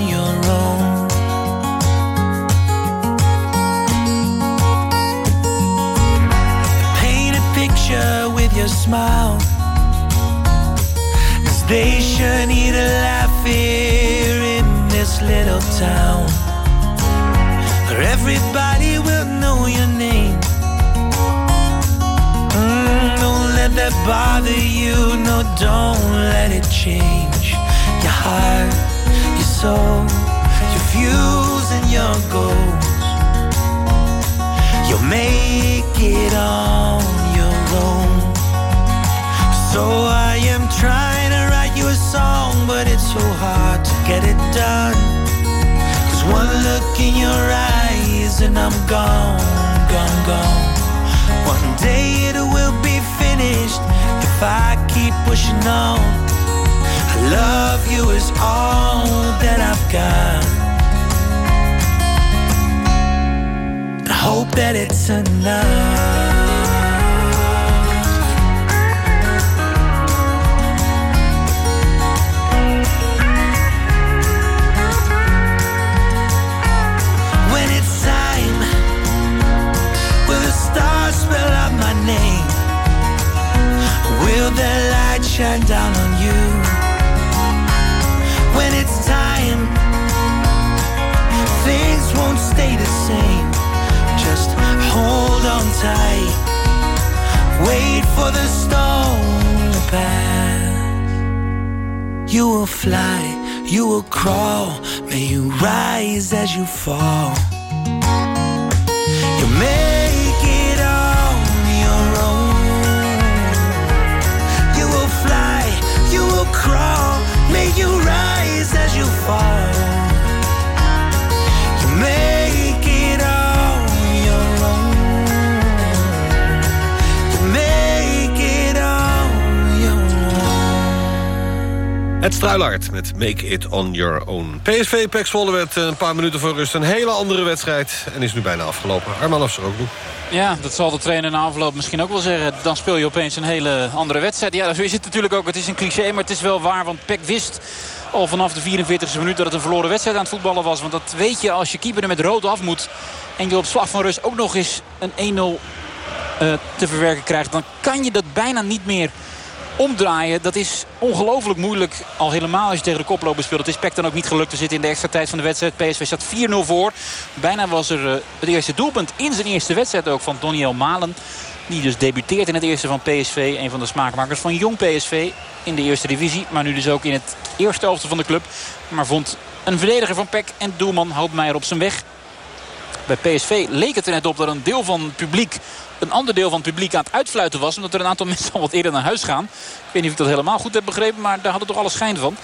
your smile. Cause they sure need a laugh here in this little town. Where everybody will know your name. Mm, don't let that bother you. No, don't let it change your heart, your soul, your views and your goals. You'll make it on your own. So I am trying to write you a song, but it's so hard to get it done. Cause one look in your eyes and I'm gone, gone, gone. One day it will be finished if I keep pushing on. I love you is all that I've got. I hope that it's enough. 发 Struilaert met Make It On Your Own. PSV Pek Zwolle werd een paar minuten voor rust een hele andere wedstrijd... en is nu bijna afgelopen. Arman Afsaroglu. Ja, dat zal de trainer na afloop misschien ook wel zeggen. Dan speel je opeens een hele andere wedstrijd. Ja, zo is het natuurlijk ook. Het is een cliché, maar het is wel waar. Want Peck wist al vanaf de 44e minuut dat het een verloren wedstrijd aan het voetballen was. Want dat weet je als je keeper er met rood af moet. En je op slag van rust ook nog eens een 1-0 eh, te verwerken krijgt. Dan kan je dat bijna niet meer omdraaien. Dat is ongelooflijk moeilijk. Al helemaal als je tegen de koploper speelt. Het is Peck dan ook niet gelukt. We zitten in de extra tijd van de wedstrijd. PSV staat 4-0 voor. Bijna was er eh, het eerste doelpunt in zijn eerste wedstrijd ook van Doniel Malen. Die dus debuteert in het eerste van PSV. Een van de smaakmakers van jong PSV in de eerste divisie. Maar nu dus ook in het eerste helft van de club. Maar vond een verdediger van Peck en doelman Houtmeijer op zijn weg. Bij PSV leek het er net op dat een deel van het publiek een ander deel van het publiek aan het uitfluiten was. Omdat er een aantal (laughs) mensen al wat eerder naar huis gaan. Ik weet niet of ik dat helemaal goed heb begrepen. Maar daar had het toch alle schijn van.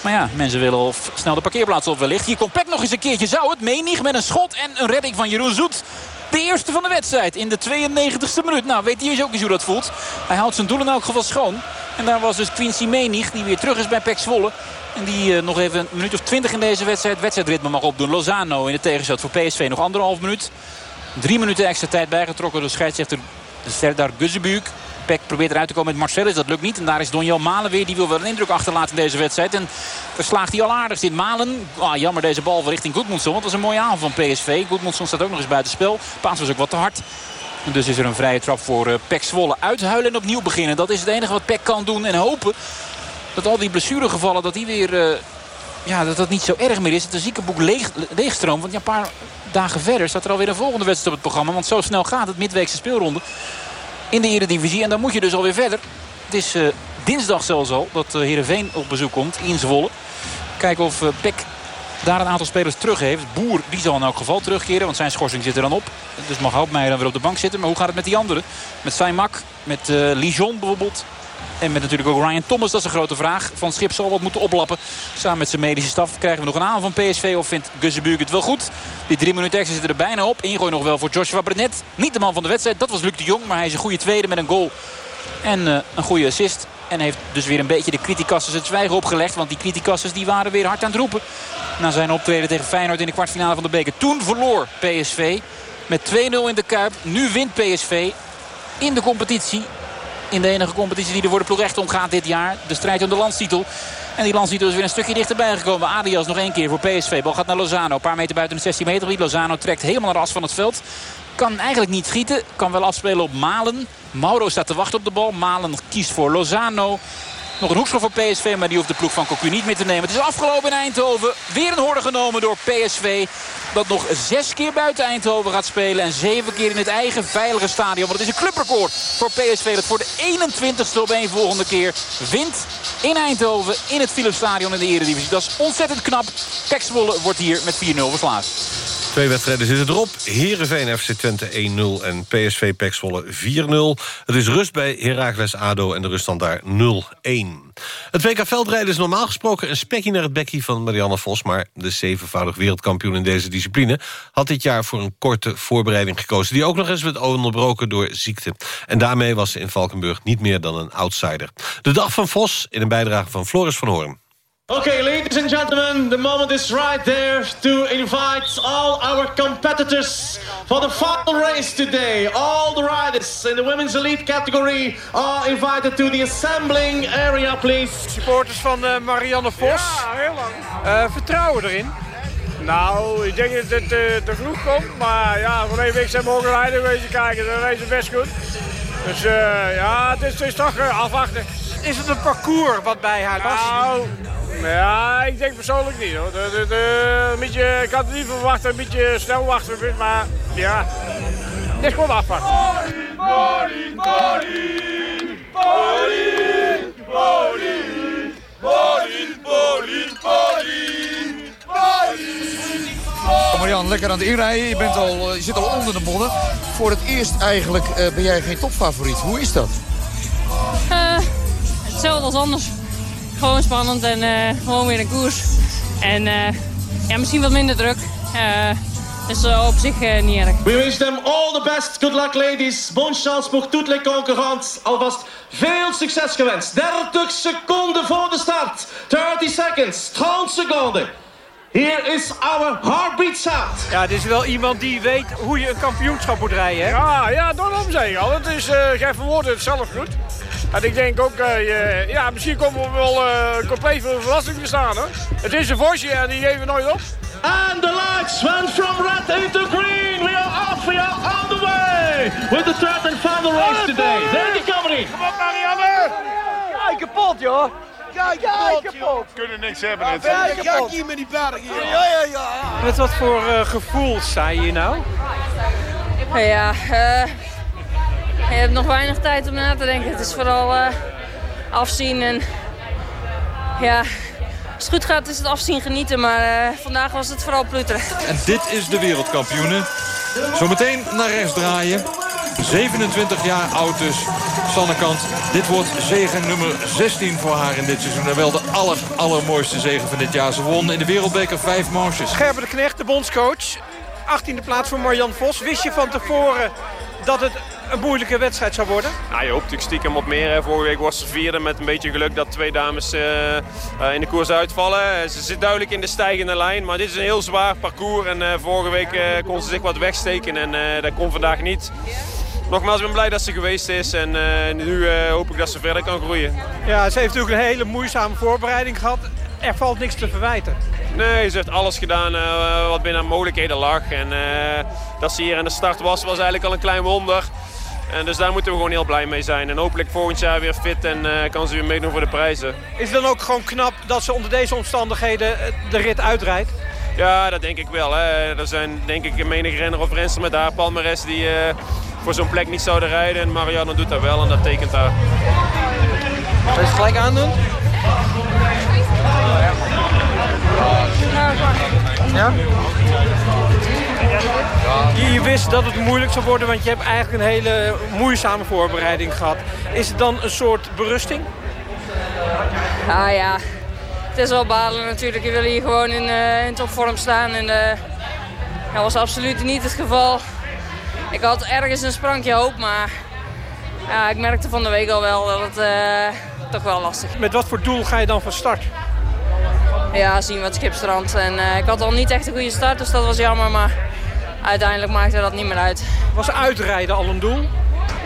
Maar ja, mensen willen al snel de parkeerplaats op wellicht. Hier komt Peck nog eens een keertje. Zou het? Menig met een schot en een redding van Jeroen Zoet. De eerste van de wedstrijd in de 92e minuut. Nou, weet hij ook eens hoe dat voelt. Hij houdt zijn doel in elk geval schoon. En daar was dus Quincy Menig, die weer terug is bij Pek Zwolle. En die uh, nog even een minuut of twintig in deze wedstrijd wedstrijdritme mag opdoen. Lozano in de tegenstoot voor PSV nog anderhalf minuut. Drie minuten extra tijd bijgetrokken door scheidsrechter Serdar Guzebuk. Peck probeert eruit te komen met Marcellus. Dat lukt niet. En daar is Donjel Malen weer. Die wil wel een indruk achterlaten in deze wedstrijd. En daar slaagt hij al aardig. Dit Malen. Ah, jammer deze bal richting Goedmundsson. Want dat was een mooie aanval van PSV. Goedmundsson staat ook nog eens buiten spel. Paas was ook wat te hard. En dus is er een vrije trap voor uh, Peck Zwolle. Uithuilen en opnieuw beginnen. Dat is het enige wat Peck kan doen. En hopen dat al die blessuregevallen dat die weer... Uh, ja, dat dat niet zo erg meer is. Dat de ziekenboek leeg, leegstroomt. Want ja, een paar dagen verder staat er alweer een volgende wedstrijd op het programma. Want zo snel gaat het midweekse speelronde in de Eredivisie. En dan moet je dus alweer verder. Het is uh, dinsdag zelfs al dat uh, Heerenveen op bezoek komt in Zwolle. Kijken of uh, daar een aantal spelers terug heeft. Boer, die zal in elk geval terugkeren, want zijn schorsing zit er dan op. Dus mag Hoopmeijer dan weer op de bank zitten. Maar hoe gaat het met die anderen? Met Saimak, met uh, Lijon bijvoorbeeld. En met natuurlijk ook Ryan Thomas, dat is een grote vraag. Van Schip zal wat moeten oplappen. Samen met zijn medische staf krijgen we nog een aanval van PSV. Of vindt Gussebuurk het wel goed? Die drie minuten extra zitten er bijna op. Ingooi nog wel voor Joshua Brenet. Niet de man van de wedstrijd, dat was Luc de Jong. Maar hij is een goede tweede met een goal. En uh, een goede assist. En heeft dus weer een beetje de criticasters het zwijgen opgelegd. Want die criticasters die waren weer hard aan het roepen. Na zijn optreden tegen Feyenoord in de kwartfinale van de beker. Toen verloor PSV met 2-0 in de Kuip. Nu wint PSV in de competitie. In de enige competitie die er voor de ploeg echt om gaat dit jaar. De strijd om de landstitel. En die landstitel is weer een stukje dichterbij gekomen. Adias nog één keer voor PSV. Bal gaat naar Lozano. Een paar meter buiten de 16 meter gebied. Lozano trekt helemaal naar de as van het veld. Kan eigenlijk niet schieten. Kan wel afspelen op Malen. Mauro staat te wachten op de bal. Malen kiest voor Lozano. Nog een hoekschop voor PSV, maar die hoeft de ploeg van Cocu niet meer te nemen. Het is afgelopen in Eindhoven. Weer een horde genomen door PSV. Dat nog zes keer buiten Eindhoven gaat spelen. En zeven keer in het eigen veilige stadion. Want het is een clubrecord voor PSV. Dat voor de 21ste op één volgende keer wint in Eindhoven. In het Philipsstadion in de Eredivisie. Dat is ontzettend knap. Pek wordt hier met 4-0 verslagen. Twee wedstrijden zitten erop. Heerenveen FC Twente 1-0 en PSV Pek 4-0. Het is rust bij Heracles ADO en de ruststand daar 0-1. Het WK veldrijden is normaal gesproken een spekje naar het bekkie van Marianne Vos... maar de zevenvoudig wereldkampioen in deze discipline... had dit jaar voor een korte voorbereiding gekozen... die ook nog eens werd onderbroken door ziekte. En daarmee was ze in Valkenburg niet meer dan een outsider. De dag van Vos in een bijdrage van Floris van Hoorn. Okay, ladies and gentlemen, the moment is right there to invite all our competitors for the final race today. All the riders in the women's elite category are invited to the assembling area, please. Supporters van uh, Marianne Vos. Ja, heel lang. Uh, vertrouwen erin? Nou, ik denk dat het uh, te vroeg komt. Maar ja, van één week zijn we mogen rijden geweest kijken. Dat is best goed. Dus ja, het is, het is toch afwachten. Is het een parcours wat bij haar past? Nou, ja, ik denk persoonlijk niet hoor. De, de, de, een beetje, ik had het niet verwacht, een beetje snel wachten. Maar ja, het is gewoon afwachten. Body, body, body, body, body, body, body, body, Marian, lekker aan het inrijden. Je, bent al, je zit al onder de modder. Voor het eerst eigenlijk uh, ben jij geen topfavoriet. Hoe is dat? Uh, hetzelfde als anders gewoon spannend en uh, gewoon weer een koers. En uh, ja, misschien wat minder druk. Uh, dus op zich niet erg. We wish them all the best. Good luck ladies. Bonne chance pour toutes les concurrents. Alvast veel succes gewenst. 30 seconden voor de start. 30 seconds. 30 seconden. Hier is our heartbeat sound. Ja, dit is wel iemand die weet hoe je een kampioenschap moet rijden. Hè? Ja, ja, daarom zeg ik al. Het is, uh, jij verwoordt het zelf goed. En ik denk ook, uh, ja, misschien komen we wel uh, compleet voor een verrassing te staan. Hoor. Het is een voice en die geven we nooit op. And the lights went from red into green. We are off, we are on the way. With the third and final race today. There die comedy. Kom op, Marianne. Kijk, kapot, joh. Kijk, kapot, kapot. We kunnen niks hebben. Het. Ja, kijk hier met die berg hier. Ja, ja, ja. Met wat voor uh, gevoel sta je hier nou? Ja, uh, je hebt nog weinig tijd om na te denken. Het is vooral uh, afzien en ja, als het goed gaat is het afzien genieten. Maar uh, vandaag was het vooral pluteren. En dit is de wereldkampioene. Zometeen naar rechts draaien. 27 jaar oud dus. Sanne Kant, dit wordt zegen nummer 16 voor haar in dit seizoen. En wel de aller, allermooiste zegen van dit jaar. Ze won in de wereldbeker vijf manches. Gerber de Knecht, de bondscoach. 18e plaats voor Marjan Vos. Wist je van tevoren dat het een moeilijke wedstrijd zou worden? Nou, je hoopt natuurlijk stiekem op meer. Hè. Vorige week was ze vierde met een beetje geluk dat twee dames uh, uh, in de koers uitvallen. Ze zit duidelijk in de stijgende lijn, maar dit is een heel zwaar parcours. En uh, vorige week kon ze zich wat wegsteken en dat kon vandaag niet. Nogmaals, ik ben blij dat ze geweest is en nu hoop ik dat ze verder kan groeien. Ja, ze heeft natuurlijk een hele moeizame voorbereiding gehad. Er valt niks te verwijten. Nee, ze heeft alles gedaan uh, wat binnen haar mogelijkheden lag. En uh, dat ze hier aan de start was, was eigenlijk al een klein wonder. En dus daar moeten we gewoon heel blij mee zijn. En hopelijk volgend jaar weer fit en uh, kan ze weer meedoen voor de prijzen. Is het dan ook gewoon knap dat ze onder deze omstandigheden de rit uitrijdt? Ja, dat denk ik wel. Hè. Er zijn denk ik een menig renner of renster met haar palmares die voor zo'n plek niet zouden rijden. En Marianne doet dat wel en dat tekent haar. Wil je het gelijk aandoen? Ja? Je, wist dat het moeilijk zou worden, want je hebt eigenlijk een hele moeizame voorbereiding gehad. Is het dan een soort berusting? Ah ja, het is wel balen natuurlijk. Je wil hier gewoon in, eh, in topvorm staan. En eh, dat was absoluut niet het geval. Ik had ergens een sprankje hoop, maar ja, ik merkte van de week al wel dat het eh, toch wel lastig is. Met wat voor doel ga je dan van start? Ja, zien wat Schipstrand. En eh, ik had al niet echt een goede start, dus dat was jammer. Maar uiteindelijk maakte dat niet meer uit. Was uitrijden al een doel?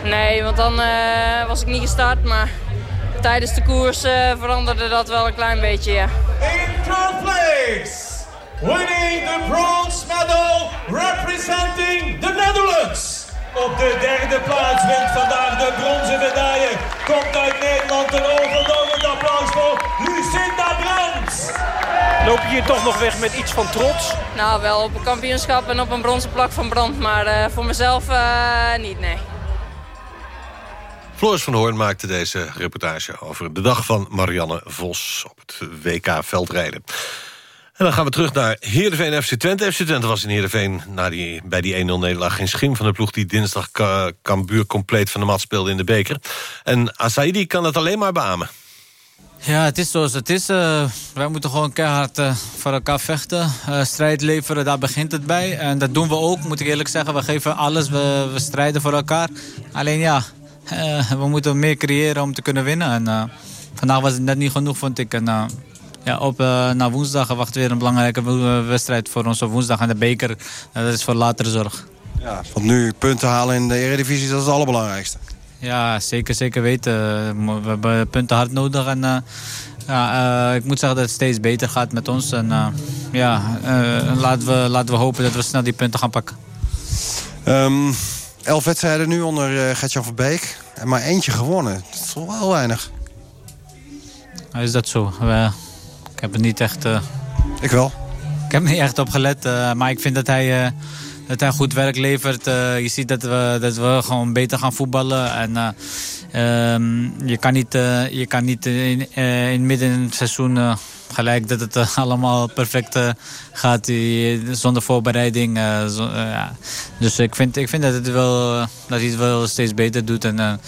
Nee, want dan eh, was ik niet gestart. Maar tijdens de koers eh, veranderde dat wel een klein beetje, ja. In winning the bronze medal representing the Netherlands. Op de derde plaats wint vandaag de bronzen medaille. Komt uit Nederland een overweldigend applaus voor Lucinda Brandt. Loop je hier toch nog weg met iets van trots? Nou, wel op een kampioenschap en op een bronzen plak van brand. Maar eh, voor mezelf eh, niet, nee. Floris van Hoorn maakte deze reportage over de dag van Marianne Vos op het WK veldrijden. En dan gaan we terug naar Heerenveen FC Twente. FC Twente was in Heerenveen na die, bij die 1-0 nederlaag geen schim van de ploeg... die dinsdag Cambuur compleet van de mat speelde in de beker. En Asaidi kan het alleen maar beamen. Ja, het is zoals het is. Eh, wij moeten gewoon keihard eh, voor elkaar vechten. eh, strijd leveren, daar begint het bij. En dat doen we ook, moet ik eerlijk zeggen. We geven alles, we, we strijden voor elkaar. Alleen ja, we moeten meer creëren om te kunnen winnen. En vandaag was het net niet genoeg, vond ik. En, ja, op, eh, na woensdag wacht weer een belangrijke wedstrijd voor ons op woensdag. En de beker, eh, dat is voor latere zorg. Ja, want nu punten halen in de Eredivisie, dat is het allerbelangrijkste. Ja, zeker, zeker weten. We hebben punten hard nodig. En, eh, ja, ik moet zeggen dat het steeds beter gaat met ons. En ja, laten, we, laten we hopen dat we snel die punten gaan pakken. Ehm, elf wedstrijden nu onder uh, Gertjan van Beek. En maar eentje gewonnen. Dat is wel heel weinig. Is dat zo? We- ik heb er niet echt... eh, ik wel. Ik heb er niet echt op gelet. eh, maar ik vind dat hij, eh, dat hij goed werk levert. Je ziet dat we, dat we gewoon beter gaan voetballen. En, eh, ehm, je kan niet, je kan niet in, in midden in het seizoen... gelijk dat het (laughs) allemaal perfect gaat. zonder voorbereiding. Dus ik vind, ik vind dat, het wel, dat hij het wel steeds beter doet. En,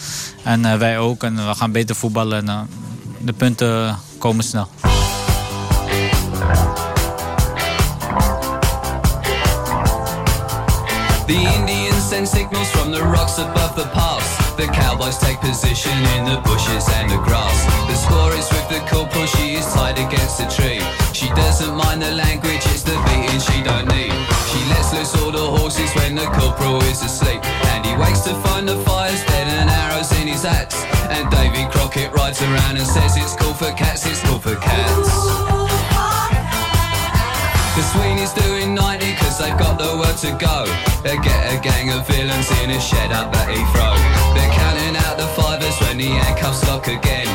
en wij ook. En we gaan beter voetballen. En, de punten komen snel. The Indians send signals from the rocks above the pass. The cowboys take position in the bushes and the grass. The score is with the corporal, she is tied against a tree. She doesn't mind the language, it's the beating she don't need. She lets loose all the horses when the corporal is asleep. And he wakes to find the fires dead and arrows in his axe. And Davy Crockett rides around and says it's cool for to go. They get a gang of villains in a shed up at Heathrow. They're counting out the fivers when the handcuffs lock again.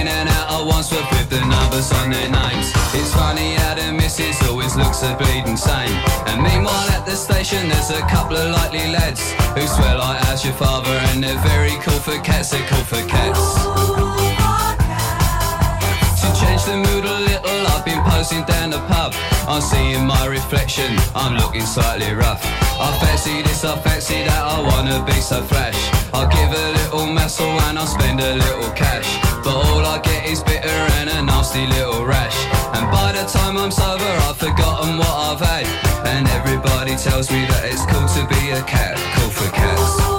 In and out at once worth with the numbers on their names. It's funny how the missus always looks a bleeding sane. And meanwhile at the station there's a couple of likely lads who swear like how's your father and they're very cool for cats, they're cool for cats. To change the mood posing down the pub. I'm seeing my reflection, I'm looking slightly rough. I fancy this, I fancy that, I wanna be so flash. I'll give a little muscle and I'll spend a little cash. But all I get is bitter and a nasty little rash. And by the time I'm sober, I've forgotten what I've had. And everybody tells me that it's cool to be a cat, cool for cats.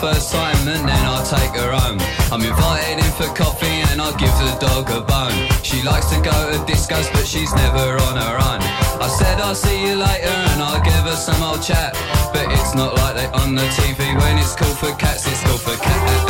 First time and then I take her home. I'm invited in for coffee and I give the dog a bone. She likes to go to discos but she's never on her own. I said I'll see you later and I'll give her some old chat. But it's not like they on the TV when it's cool for cats, it's cool for cats.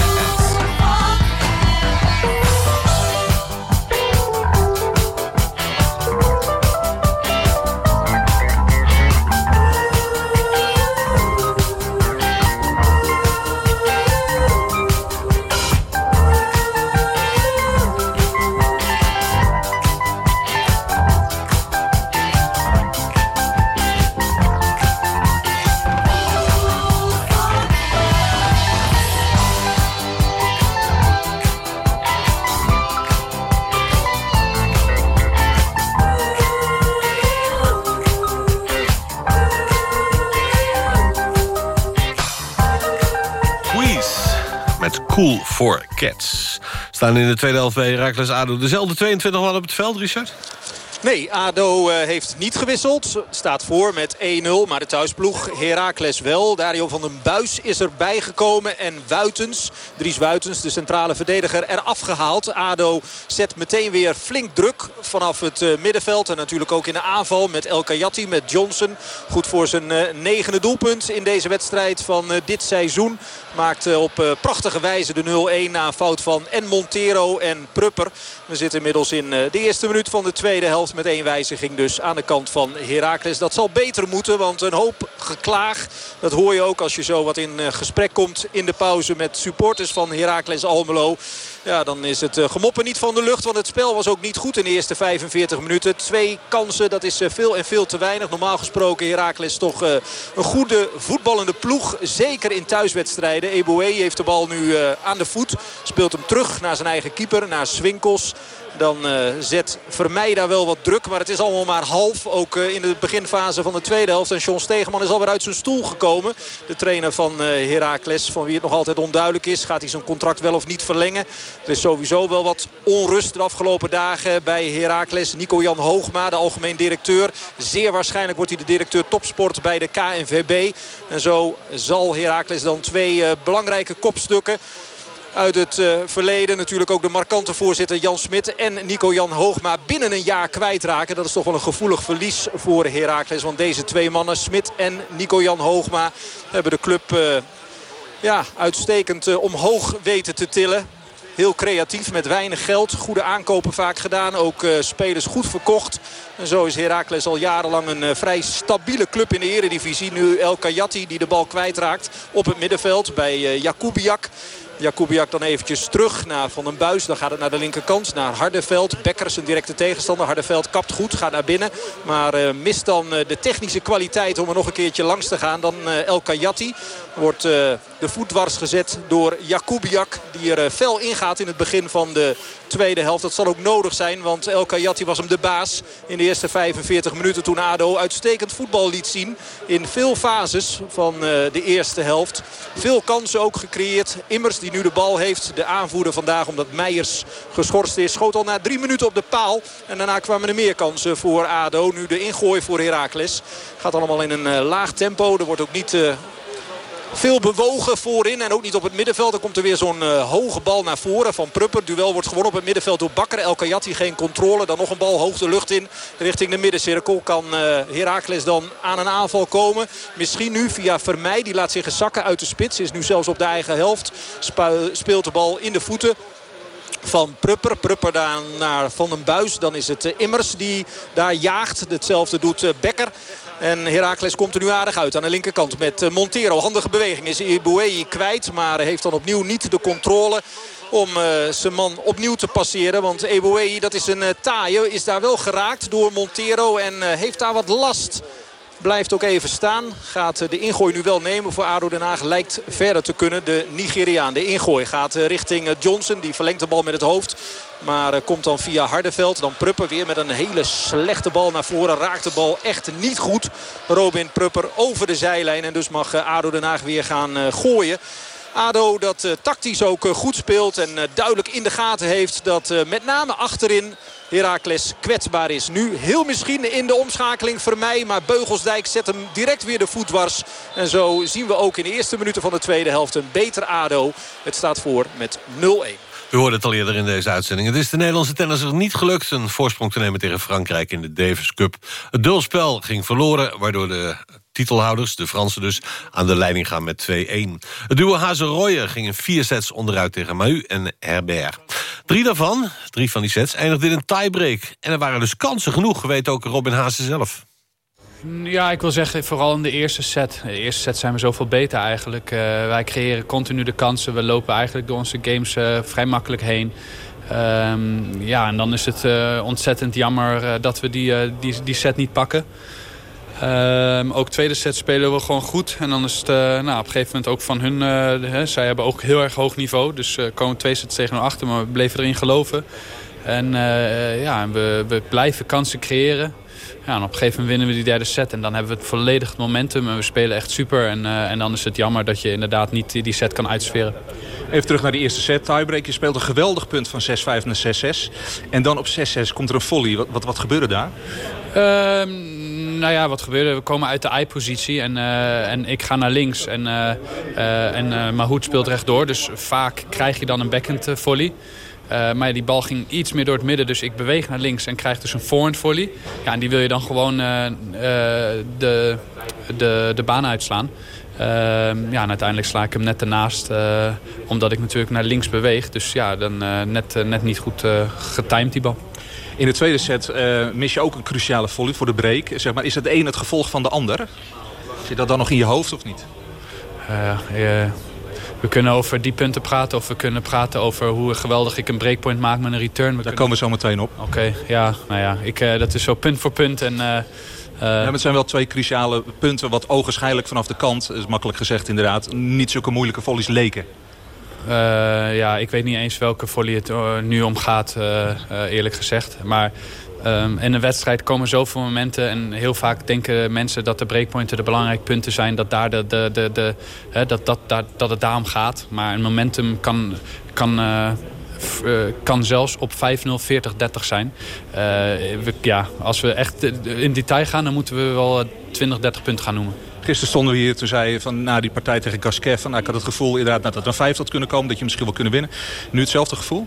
For Cats. Staan in de tweede helft bij Herakles ADO dezelfde 22 man op het veld, Richard? Nee, ADO eh, heeft niet gewisseld. Staat voor met 1-0. Maar de thuisploeg Heracles wel. Dario van den Buis is erbij gekomen. En Wuitens, Dries Wuitens, de centrale verdediger, eraf gehaald. ADO zet meteen weer flink druk vanaf het eh, middenveld. En natuurlijk ook in de aanval met El Kayati, met Johnson. Goed voor zijn eh, negende doelpunt in deze wedstrijd van dit seizoen. Maakt op prachtige wijze de 0-1 na een fout van en Montero en Prupper. We zitten inmiddels in de eerste minuut van de tweede helft met één wijziging dus aan de kant van Heracles. Dat zal beter moeten, want een hoop geklaag. Dat hoor je ook als je zo wat in gesprek komt in de pauze met supporters van Heracles Almelo. Ja, dan is het gemoppen niet van de lucht. Want het spel was ook niet goed in de eerste 45 minuten. Twee kansen, dat is veel en veel te weinig. Normaal gesproken Heracles toch een goede voetballende ploeg. Zeker in thuiswedstrijden. Eboué heeft de bal nu aan de voet. Speelt hem terug naar zijn eigen keeper, naar Swinkels. Dan zet Vermeij daar wel wat druk. Maar het is allemaal maar half. Ook in de beginfase van de tweede helft. En John Stegeman is alweer uit zijn stoel gekomen. De trainer van uh, Heracles. Van wie het nog altijd onduidelijk is. Gaat hij zijn contract wel of niet verlengen. Er is sowieso wel wat onrust de afgelopen dagen bij Heracles. Nico-Jan Hoogma, de algemeen directeur. Zeer waarschijnlijk wordt hij de directeur topsport bij de KNVB. En zo zal Heracles dan twee belangrijke kopstukken uit het uh, verleden. Natuurlijk ook de markante voorzitter Jan Smit en Nico-Jan Hoogma binnen een jaar kwijtraken. Dat is toch wel een gevoelig verlies voor Heracles. Want deze twee mannen, Smit en Nico-Jan Hoogma, hebben de club uh, ja, uitstekend omhoog weten te tillen. Heel creatief met weinig geld. Goede aankopen vaak gedaan. Ook uh, spelers goed verkocht. En zo is Heracles al jarenlang een uh, vrij stabiele club in de eredivisie. Nu El Kayati die de bal kwijtraakt op het middenveld bij uh, Jakubiak. Jakubiak dan eventjes terug naar Van den Buis. Dan gaat het naar de linkerkant, naar Hardeveld. Bekkers een directe tegenstander. Hardeveld kapt goed, gaat naar binnen. Maar uh, mist dan uh, de technische kwaliteit om er nog een keertje langs te gaan. Dan uh, El Kayati wordt de voet dwars gezet door Jakubiak. Die er fel ingaat in het begin van de tweede helft. Dat zal ook nodig zijn, want El Kayati was hem de baas in de eerste 45 minuten. Toen ADO uitstekend voetbal liet zien in veel fases van de eerste helft. Veel kansen ook gecreëerd. Immers die nu de bal heeft. De aanvoerder vandaag omdat Meijers geschorst is. Schoot al na drie minuten op de paal. En daarna kwamen er meer kansen voor ADO. Nu de ingooi voor Heracles. Gaat allemaal in een uh, laag tempo. Er wordt ook niet... Veel bewogen voorin en ook niet op het middenveld. Er komt er weer zo'n uh, hoge bal naar voren van Prupper. Duel wordt gewonnen op het middenveld door Bakker. El Kayati geen controle. Dan nog een bal hoog de lucht in richting de middencirkel. Kan uh, Heracles dan aan een aanval komen. Misschien nu via Vermeij. Die laat zich zakken uit de spits. Is nu zelfs op de eigen helft. Speelt de bal in de voeten van Prupper. Prupper daar naar Van den Buis. Dan is het uh, Immers die daar jaagt. Hetzelfde doet Bekker. En Heracles komt er nu aardig uit aan de linkerkant met Montero. Handige beweging is Iboué kwijt. Maar heeft dan opnieuw niet de controle om uh, zijn man opnieuw te passeren. Want Eboué, dat is een uh, taaie, is daar wel geraakt door Montero en heeft daar wat last. Blijft ook even staan. Gaat de ingooi nu wel nemen voor ADO Den Haag. Lijkt verder te kunnen. De Nigeriaan. De ingooi gaat richting Johnson. Die verlengt de bal met het hoofd. Maar komt dan via Hardeveld. Dan Prupper weer met een hele slechte bal naar voren. Raakt de bal echt niet goed. Robin Prupper over de zijlijn. En dus mag ADO Den Haag weer gaan gooien. ADO dat tactisch ook goed speelt en duidelijk in de gaten heeft dat met name achterin Heracles kwetsbaar is. Nu heel misschien in de omschakeling voor mij. Maar Beugelsdijk zet hem direct weer de voet dwars. En zo zien we ook in de eerste minuten van de tweede helft een beter ADO. Het staat voor met 0-1. U hoorde het al eerder in deze uitzending. Het is de Nederlandse tennisser niet gelukt een voorsprong te nemen tegen Frankrijk in de Davis Cup. Het duelspel ging verloren, waardoor de titelhouders, de Fransen dus, aan de leiding gaan met 2-1. Het duo Hazen-Royer ging in vier sets onderuit tegen Mahu en Herbert. Drie daarvan, drie van die sets, eindigden in een tiebreak. En er waren dus kansen genoeg, weet ook Robin Hazen zelf. Ja, ik wil zeggen vooral in de eerste set. De eerste set zijn we zoveel beter eigenlijk. Uh, wij creëren continu de kansen. We lopen eigenlijk door onze games uh, vrij makkelijk heen. Um, ja, en dan is het uh, ontzettend jammer dat we die, die, die set niet pakken. Um, ook tweede set spelen we gewoon goed. En dan is het nou, op een gegeven moment ook van hun... Hè, zij hebben ook heel erg hoog niveau. Dus uh, komen twee sets tegen achter. Maar we bleven erin geloven. En ja, we, we blijven kansen creëren. Ja, en op een gegeven moment winnen we die derde set. En dan hebben we het volledig momentum. En we spelen echt super. En, en dan is het jammer dat je inderdaad niet die set kan uitsferen. Even terug naar die eerste set. Tiebreak. Je speelt een geweldig punt van 6-5 naar 6-6. En dan op 6-6 komt er een volley. Wat, wat, wat gebeurde daar? Uh, nou ja, wat gebeurde? We komen uit de I-positie en, uh, en ik ga naar links. En, uh, en Mahout speelt rechtdoor. Dus vaak krijg je dan een backhand volley. Maar die bal ging iets meer door het midden. Dus ik beweeg naar links en krijg dus een forehand volley. Ja, en die wil je dan gewoon de, de, de baan uitslaan. Ehm, ja, en uiteindelijk sla ik hem net ernaast. Uh, omdat ik natuurlijk naar links beweeg. Dus ja, dan uh, net, uh, net niet goed getimed die bal. In de tweede set mis je ook een cruciale volley voor de break. Zeg maar, is het een het gevolg van de ander? Zit dat dan nog in je hoofd of niet? We kunnen over die punten praten. Of we kunnen praten over hoe geweldig ik een breakpoint maak met een return. We Daar komen we zo meteen op. Oké, ja, nou ja. Ik, dat is zo punt voor punt. En uh, ja, het zijn wel twee cruciale punten wat ogenschijnlijk vanaf de kant, is makkelijk gezegd inderdaad, niet zulke moeilijke volleys leken. Uh, ja, ik weet niet eens welke volley het nu om gaat, eerlijk gezegd. Maar in een wedstrijd komen zoveel momenten. En heel vaak denken mensen dat de breakpointen de belangrijke punten zijn. Dat, daar de, de, de, dat, dat, dat, dat het daarom gaat. Maar een momentum kan, kan uh, kan zelfs op 5-0, 40-30 zijn. Uh, we, ja, als we echt in detail gaan, dan moeten we wel 20, 30 punten gaan noemen. Gisteren stonden we hier, toen zei van na die partij tegen Gasquet... Van, nou, ik had het gevoel inderdaad dat het een vijf had kunnen komen... dat je misschien wel kunnen winnen. Nu hetzelfde gevoel?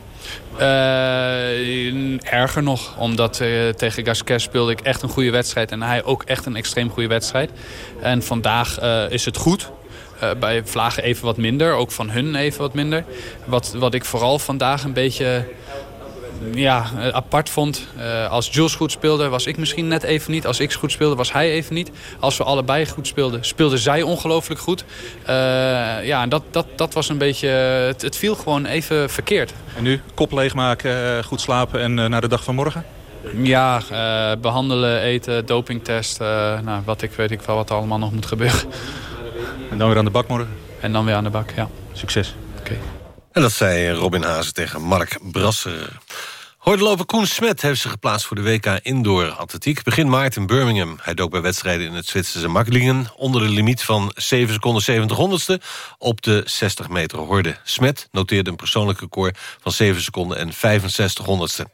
Uh, erger nog, omdat uh, tegen Gasquet speelde ik echt een goede wedstrijd... en hij ook echt een extreem goede wedstrijd. En vandaag uh, is het goed, bij Vlagen even wat minder, ook van hun even wat minder. Wat, wat ik vooral vandaag een beetje ja, apart vond. Uh, als Jules goed speelde, was ik misschien net even niet. Als ik goed speelde, was hij even niet. Als we allebei goed speelden, speelden zij ongelooflijk goed. Uh, ja, dat, dat, dat was een beetje... Het, het, viel gewoon even verkeerd. En nu kop leegmaken, goed slapen en naar de dag van morgen? Ja, behandelen, eten, dopingtest. nou, wat ik weet ik wel wat er allemaal nog moet gebeuren. En dan weer aan de bak morgen? En dan weer aan de bak, ja. Succes. Oké. En dat zei Robin Hazen tegen Mark Brasser. Hordeloper Koen Smet heeft zich geplaatst voor de WK Indoor Atletiek. Begin maart in Birmingham. Hij dook bij wedstrijden in het Zwitserse Makkelingen... onder de limiet van 7 seconden 70 honderdste op de 60 meter horde. Smet noteerde een persoonlijk record van 7 seconden en 65 honderdste.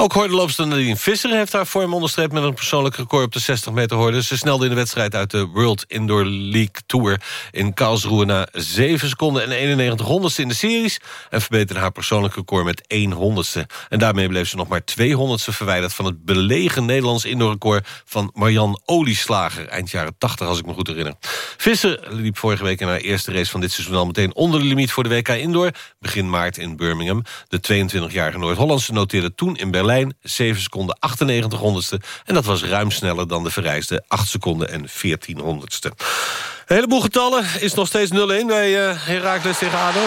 Ook hordenloopster Nadine Visser heeft haar vorm onderstreept... met een persoonlijk record op de 60 meter horde. Ze snelde in de wedstrijd uit de World Indoor League Tour... in Karlsruhe na 7 seconden en 91 honderdste in de series... en verbeterde haar persoonlijk record met 1 honderdste. En daarmee bleef ze nog maar 200ste verwijderd... van het belegen Nederlands indoorrecord van Marjan Olieslager... eind jaren 80, als ik me goed herinner. Visser liep vorige week in haar eerste race van dit seizoen... al meteen onder de limiet voor de WK Indoor... begin maart in Birmingham. De 22-jarige Noord-Hollandse noteerde toen in Berlijn 7 seconden 98 honderdste. En dat was ruim sneller dan de vereiste 8 seconden en 14 honderdste. Heleboel getallen is nog steeds 0-1 bij uh, Herakles tegen ADO.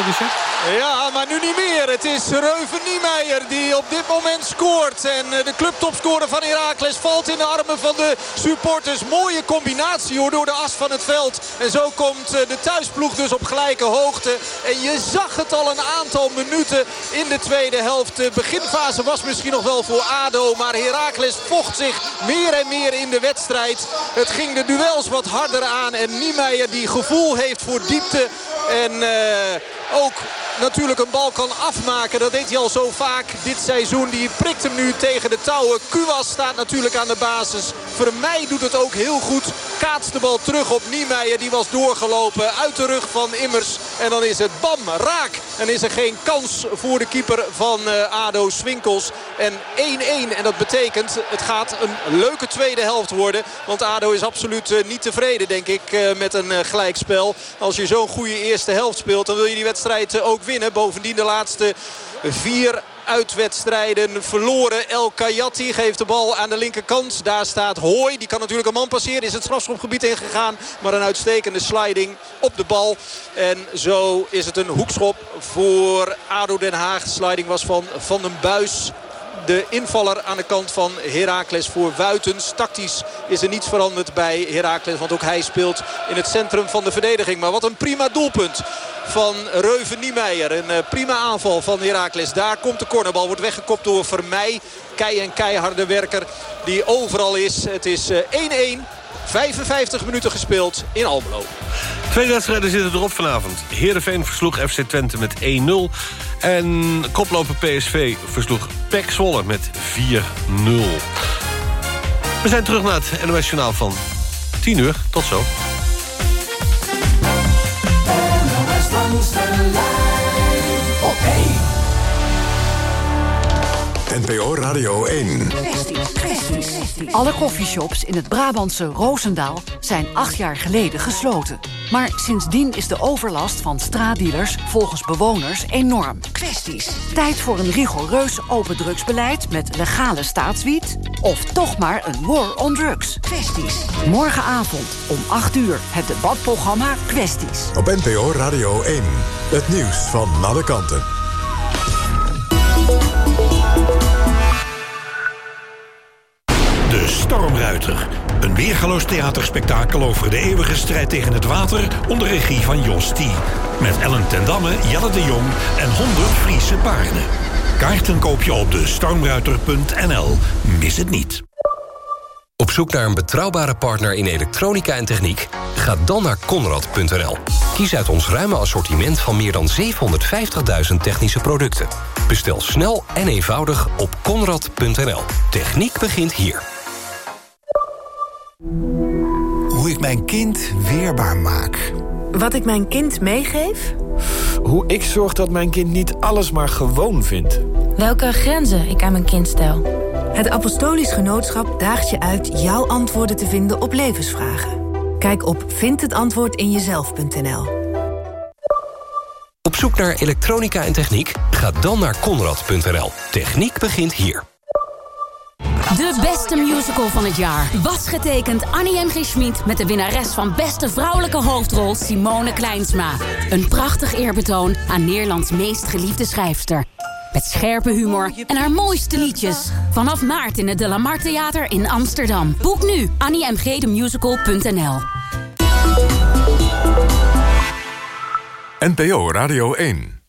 Ja, maar nu niet meer. Het is Reuven Niemeyer die op dit moment scoort. En uh, de clubtopscorer van Herakles valt in de armen van de supporters. Mooie combinatie hoor, door de as van het veld. En zo komt uh, de thuisploeg dus op gelijke hoogte. En je zag het al een aantal minuten in de tweede helft. De beginfase was misschien nog wel voor ADO. Maar Herakles vocht zich meer en meer in de wedstrijd. Het ging de duels wat harder aan. En Niemeyer die gevoel heeft voor diepte. En uh, ook natuurlijk een bal kan afmaken. Dat deed hij al zo vaak dit seizoen. Die prikt hem nu tegen de touwen. Kuwas staat natuurlijk aan de basis. Vermeij doet het ook heel goed. Kaatst de bal terug op Niemeyer. Die was doorgelopen uit de rug van Immers. En dan is het bam, raak. En is er geen kans voor de keeper van uh, ADO Swinkels. En 1-1. En dat betekent het gaat een leuke tweede helft worden. Want ADO is absoluut uh, niet tevreden denk ik uh, met een gelijkspel. Als je zo'n goede eerste helft speelt dan wil je die wedstrijd ook winnen. Bovendien de laatste vier uitwedstrijden verloren. El Kayati geeft de bal aan de linkerkant. Daar staat Hooi. Die kan natuurlijk een man passeren. Is het strafschopgebied ingegaan. Maar een uitstekende sliding op de bal. En zo is het een hoekschop voor ADO Den Haag. Sliding was van Van den Buis de invaller aan de kant van Heracles voor Wuitens. Tactisch is er niets veranderd bij Heracles. Want ook hij speelt in het centrum van de verdediging. Maar wat een prima doelpunt van Reuven Niemeyer. Een uh, prima aanval van Heracles. Daar komt de cornerbal. Wordt weggekopt door Vermeij. Kei en keiharde werker die overal is. Het is 1-1. 55 minuten gespeeld in Almelo. Twee wedstrijden zitten erop vanavond. Heerenveen versloeg FC Twente met 1-0. En koploper PSV versloeg PEC Zwolle met 4-0. We zijn terug naar het NOS Journaal van 10 uur. Tot zo. NPO Radio 1. Alle koffieshops in het Brabantse Roosendaal zijn acht jaar geleden gesloten. Maar sindsdien is de overlast van straatdealers volgens bewoners enorm. Kwesties. Tijd voor een rigoureus open drugsbeleid met legale staatswiet? Of toch maar een war on drugs? Kwesties. Morgenavond om 8 uur het debatprogramma Kwesties. Op NPO Radio 1. Het nieuws van alle kanten. Stormruiter. Een weergaloos theaterspektakel over de eeuwige strijd tegen het water... onder regie van Jos T. Met Ellen ten Damme, Jelle de Jong en 100 Friese paarden. Kaarten koop je op de stormruiter.nl. Mis het niet. Op zoek naar een betrouwbare partner in elektronica en techniek? Ga dan naar Conrad.nl. Kies uit ons ruime assortiment van meer dan 750.000 technische producten. Bestel snel en eenvoudig op Conrad.nl. Techniek begint hier. Hoe ik mijn kind weerbaar maak. Wat ik mijn kind meegeef? Hoe ik zorg dat mijn kind niet alles maar gewoon vindt. Welke grenzen ik aan mijn kind stel. Het Apostolisch Genootschap daagt je uit jouw antwoorden te vinden op levensvragen. Kijk op vindhetantwoordinjezelf.nl Op zoek naar elektronica en techniek? Ga dan naar Conrad.nl. Techniek begint hier. De beste musical van het jaar was getekend Annie M. G. Schmid... met de winnares van beste vrouwelijke hoofdrol Simone Kleinsma. Een prachtig eerbetoon aan Nederlands meest geliefde schrijfster. Met scherpe humor en haar mooiste liedjes. Vanaf maart in het De La Theater in Amsterdam. Boek nu anniemgdemusical.nl NPO Radio 1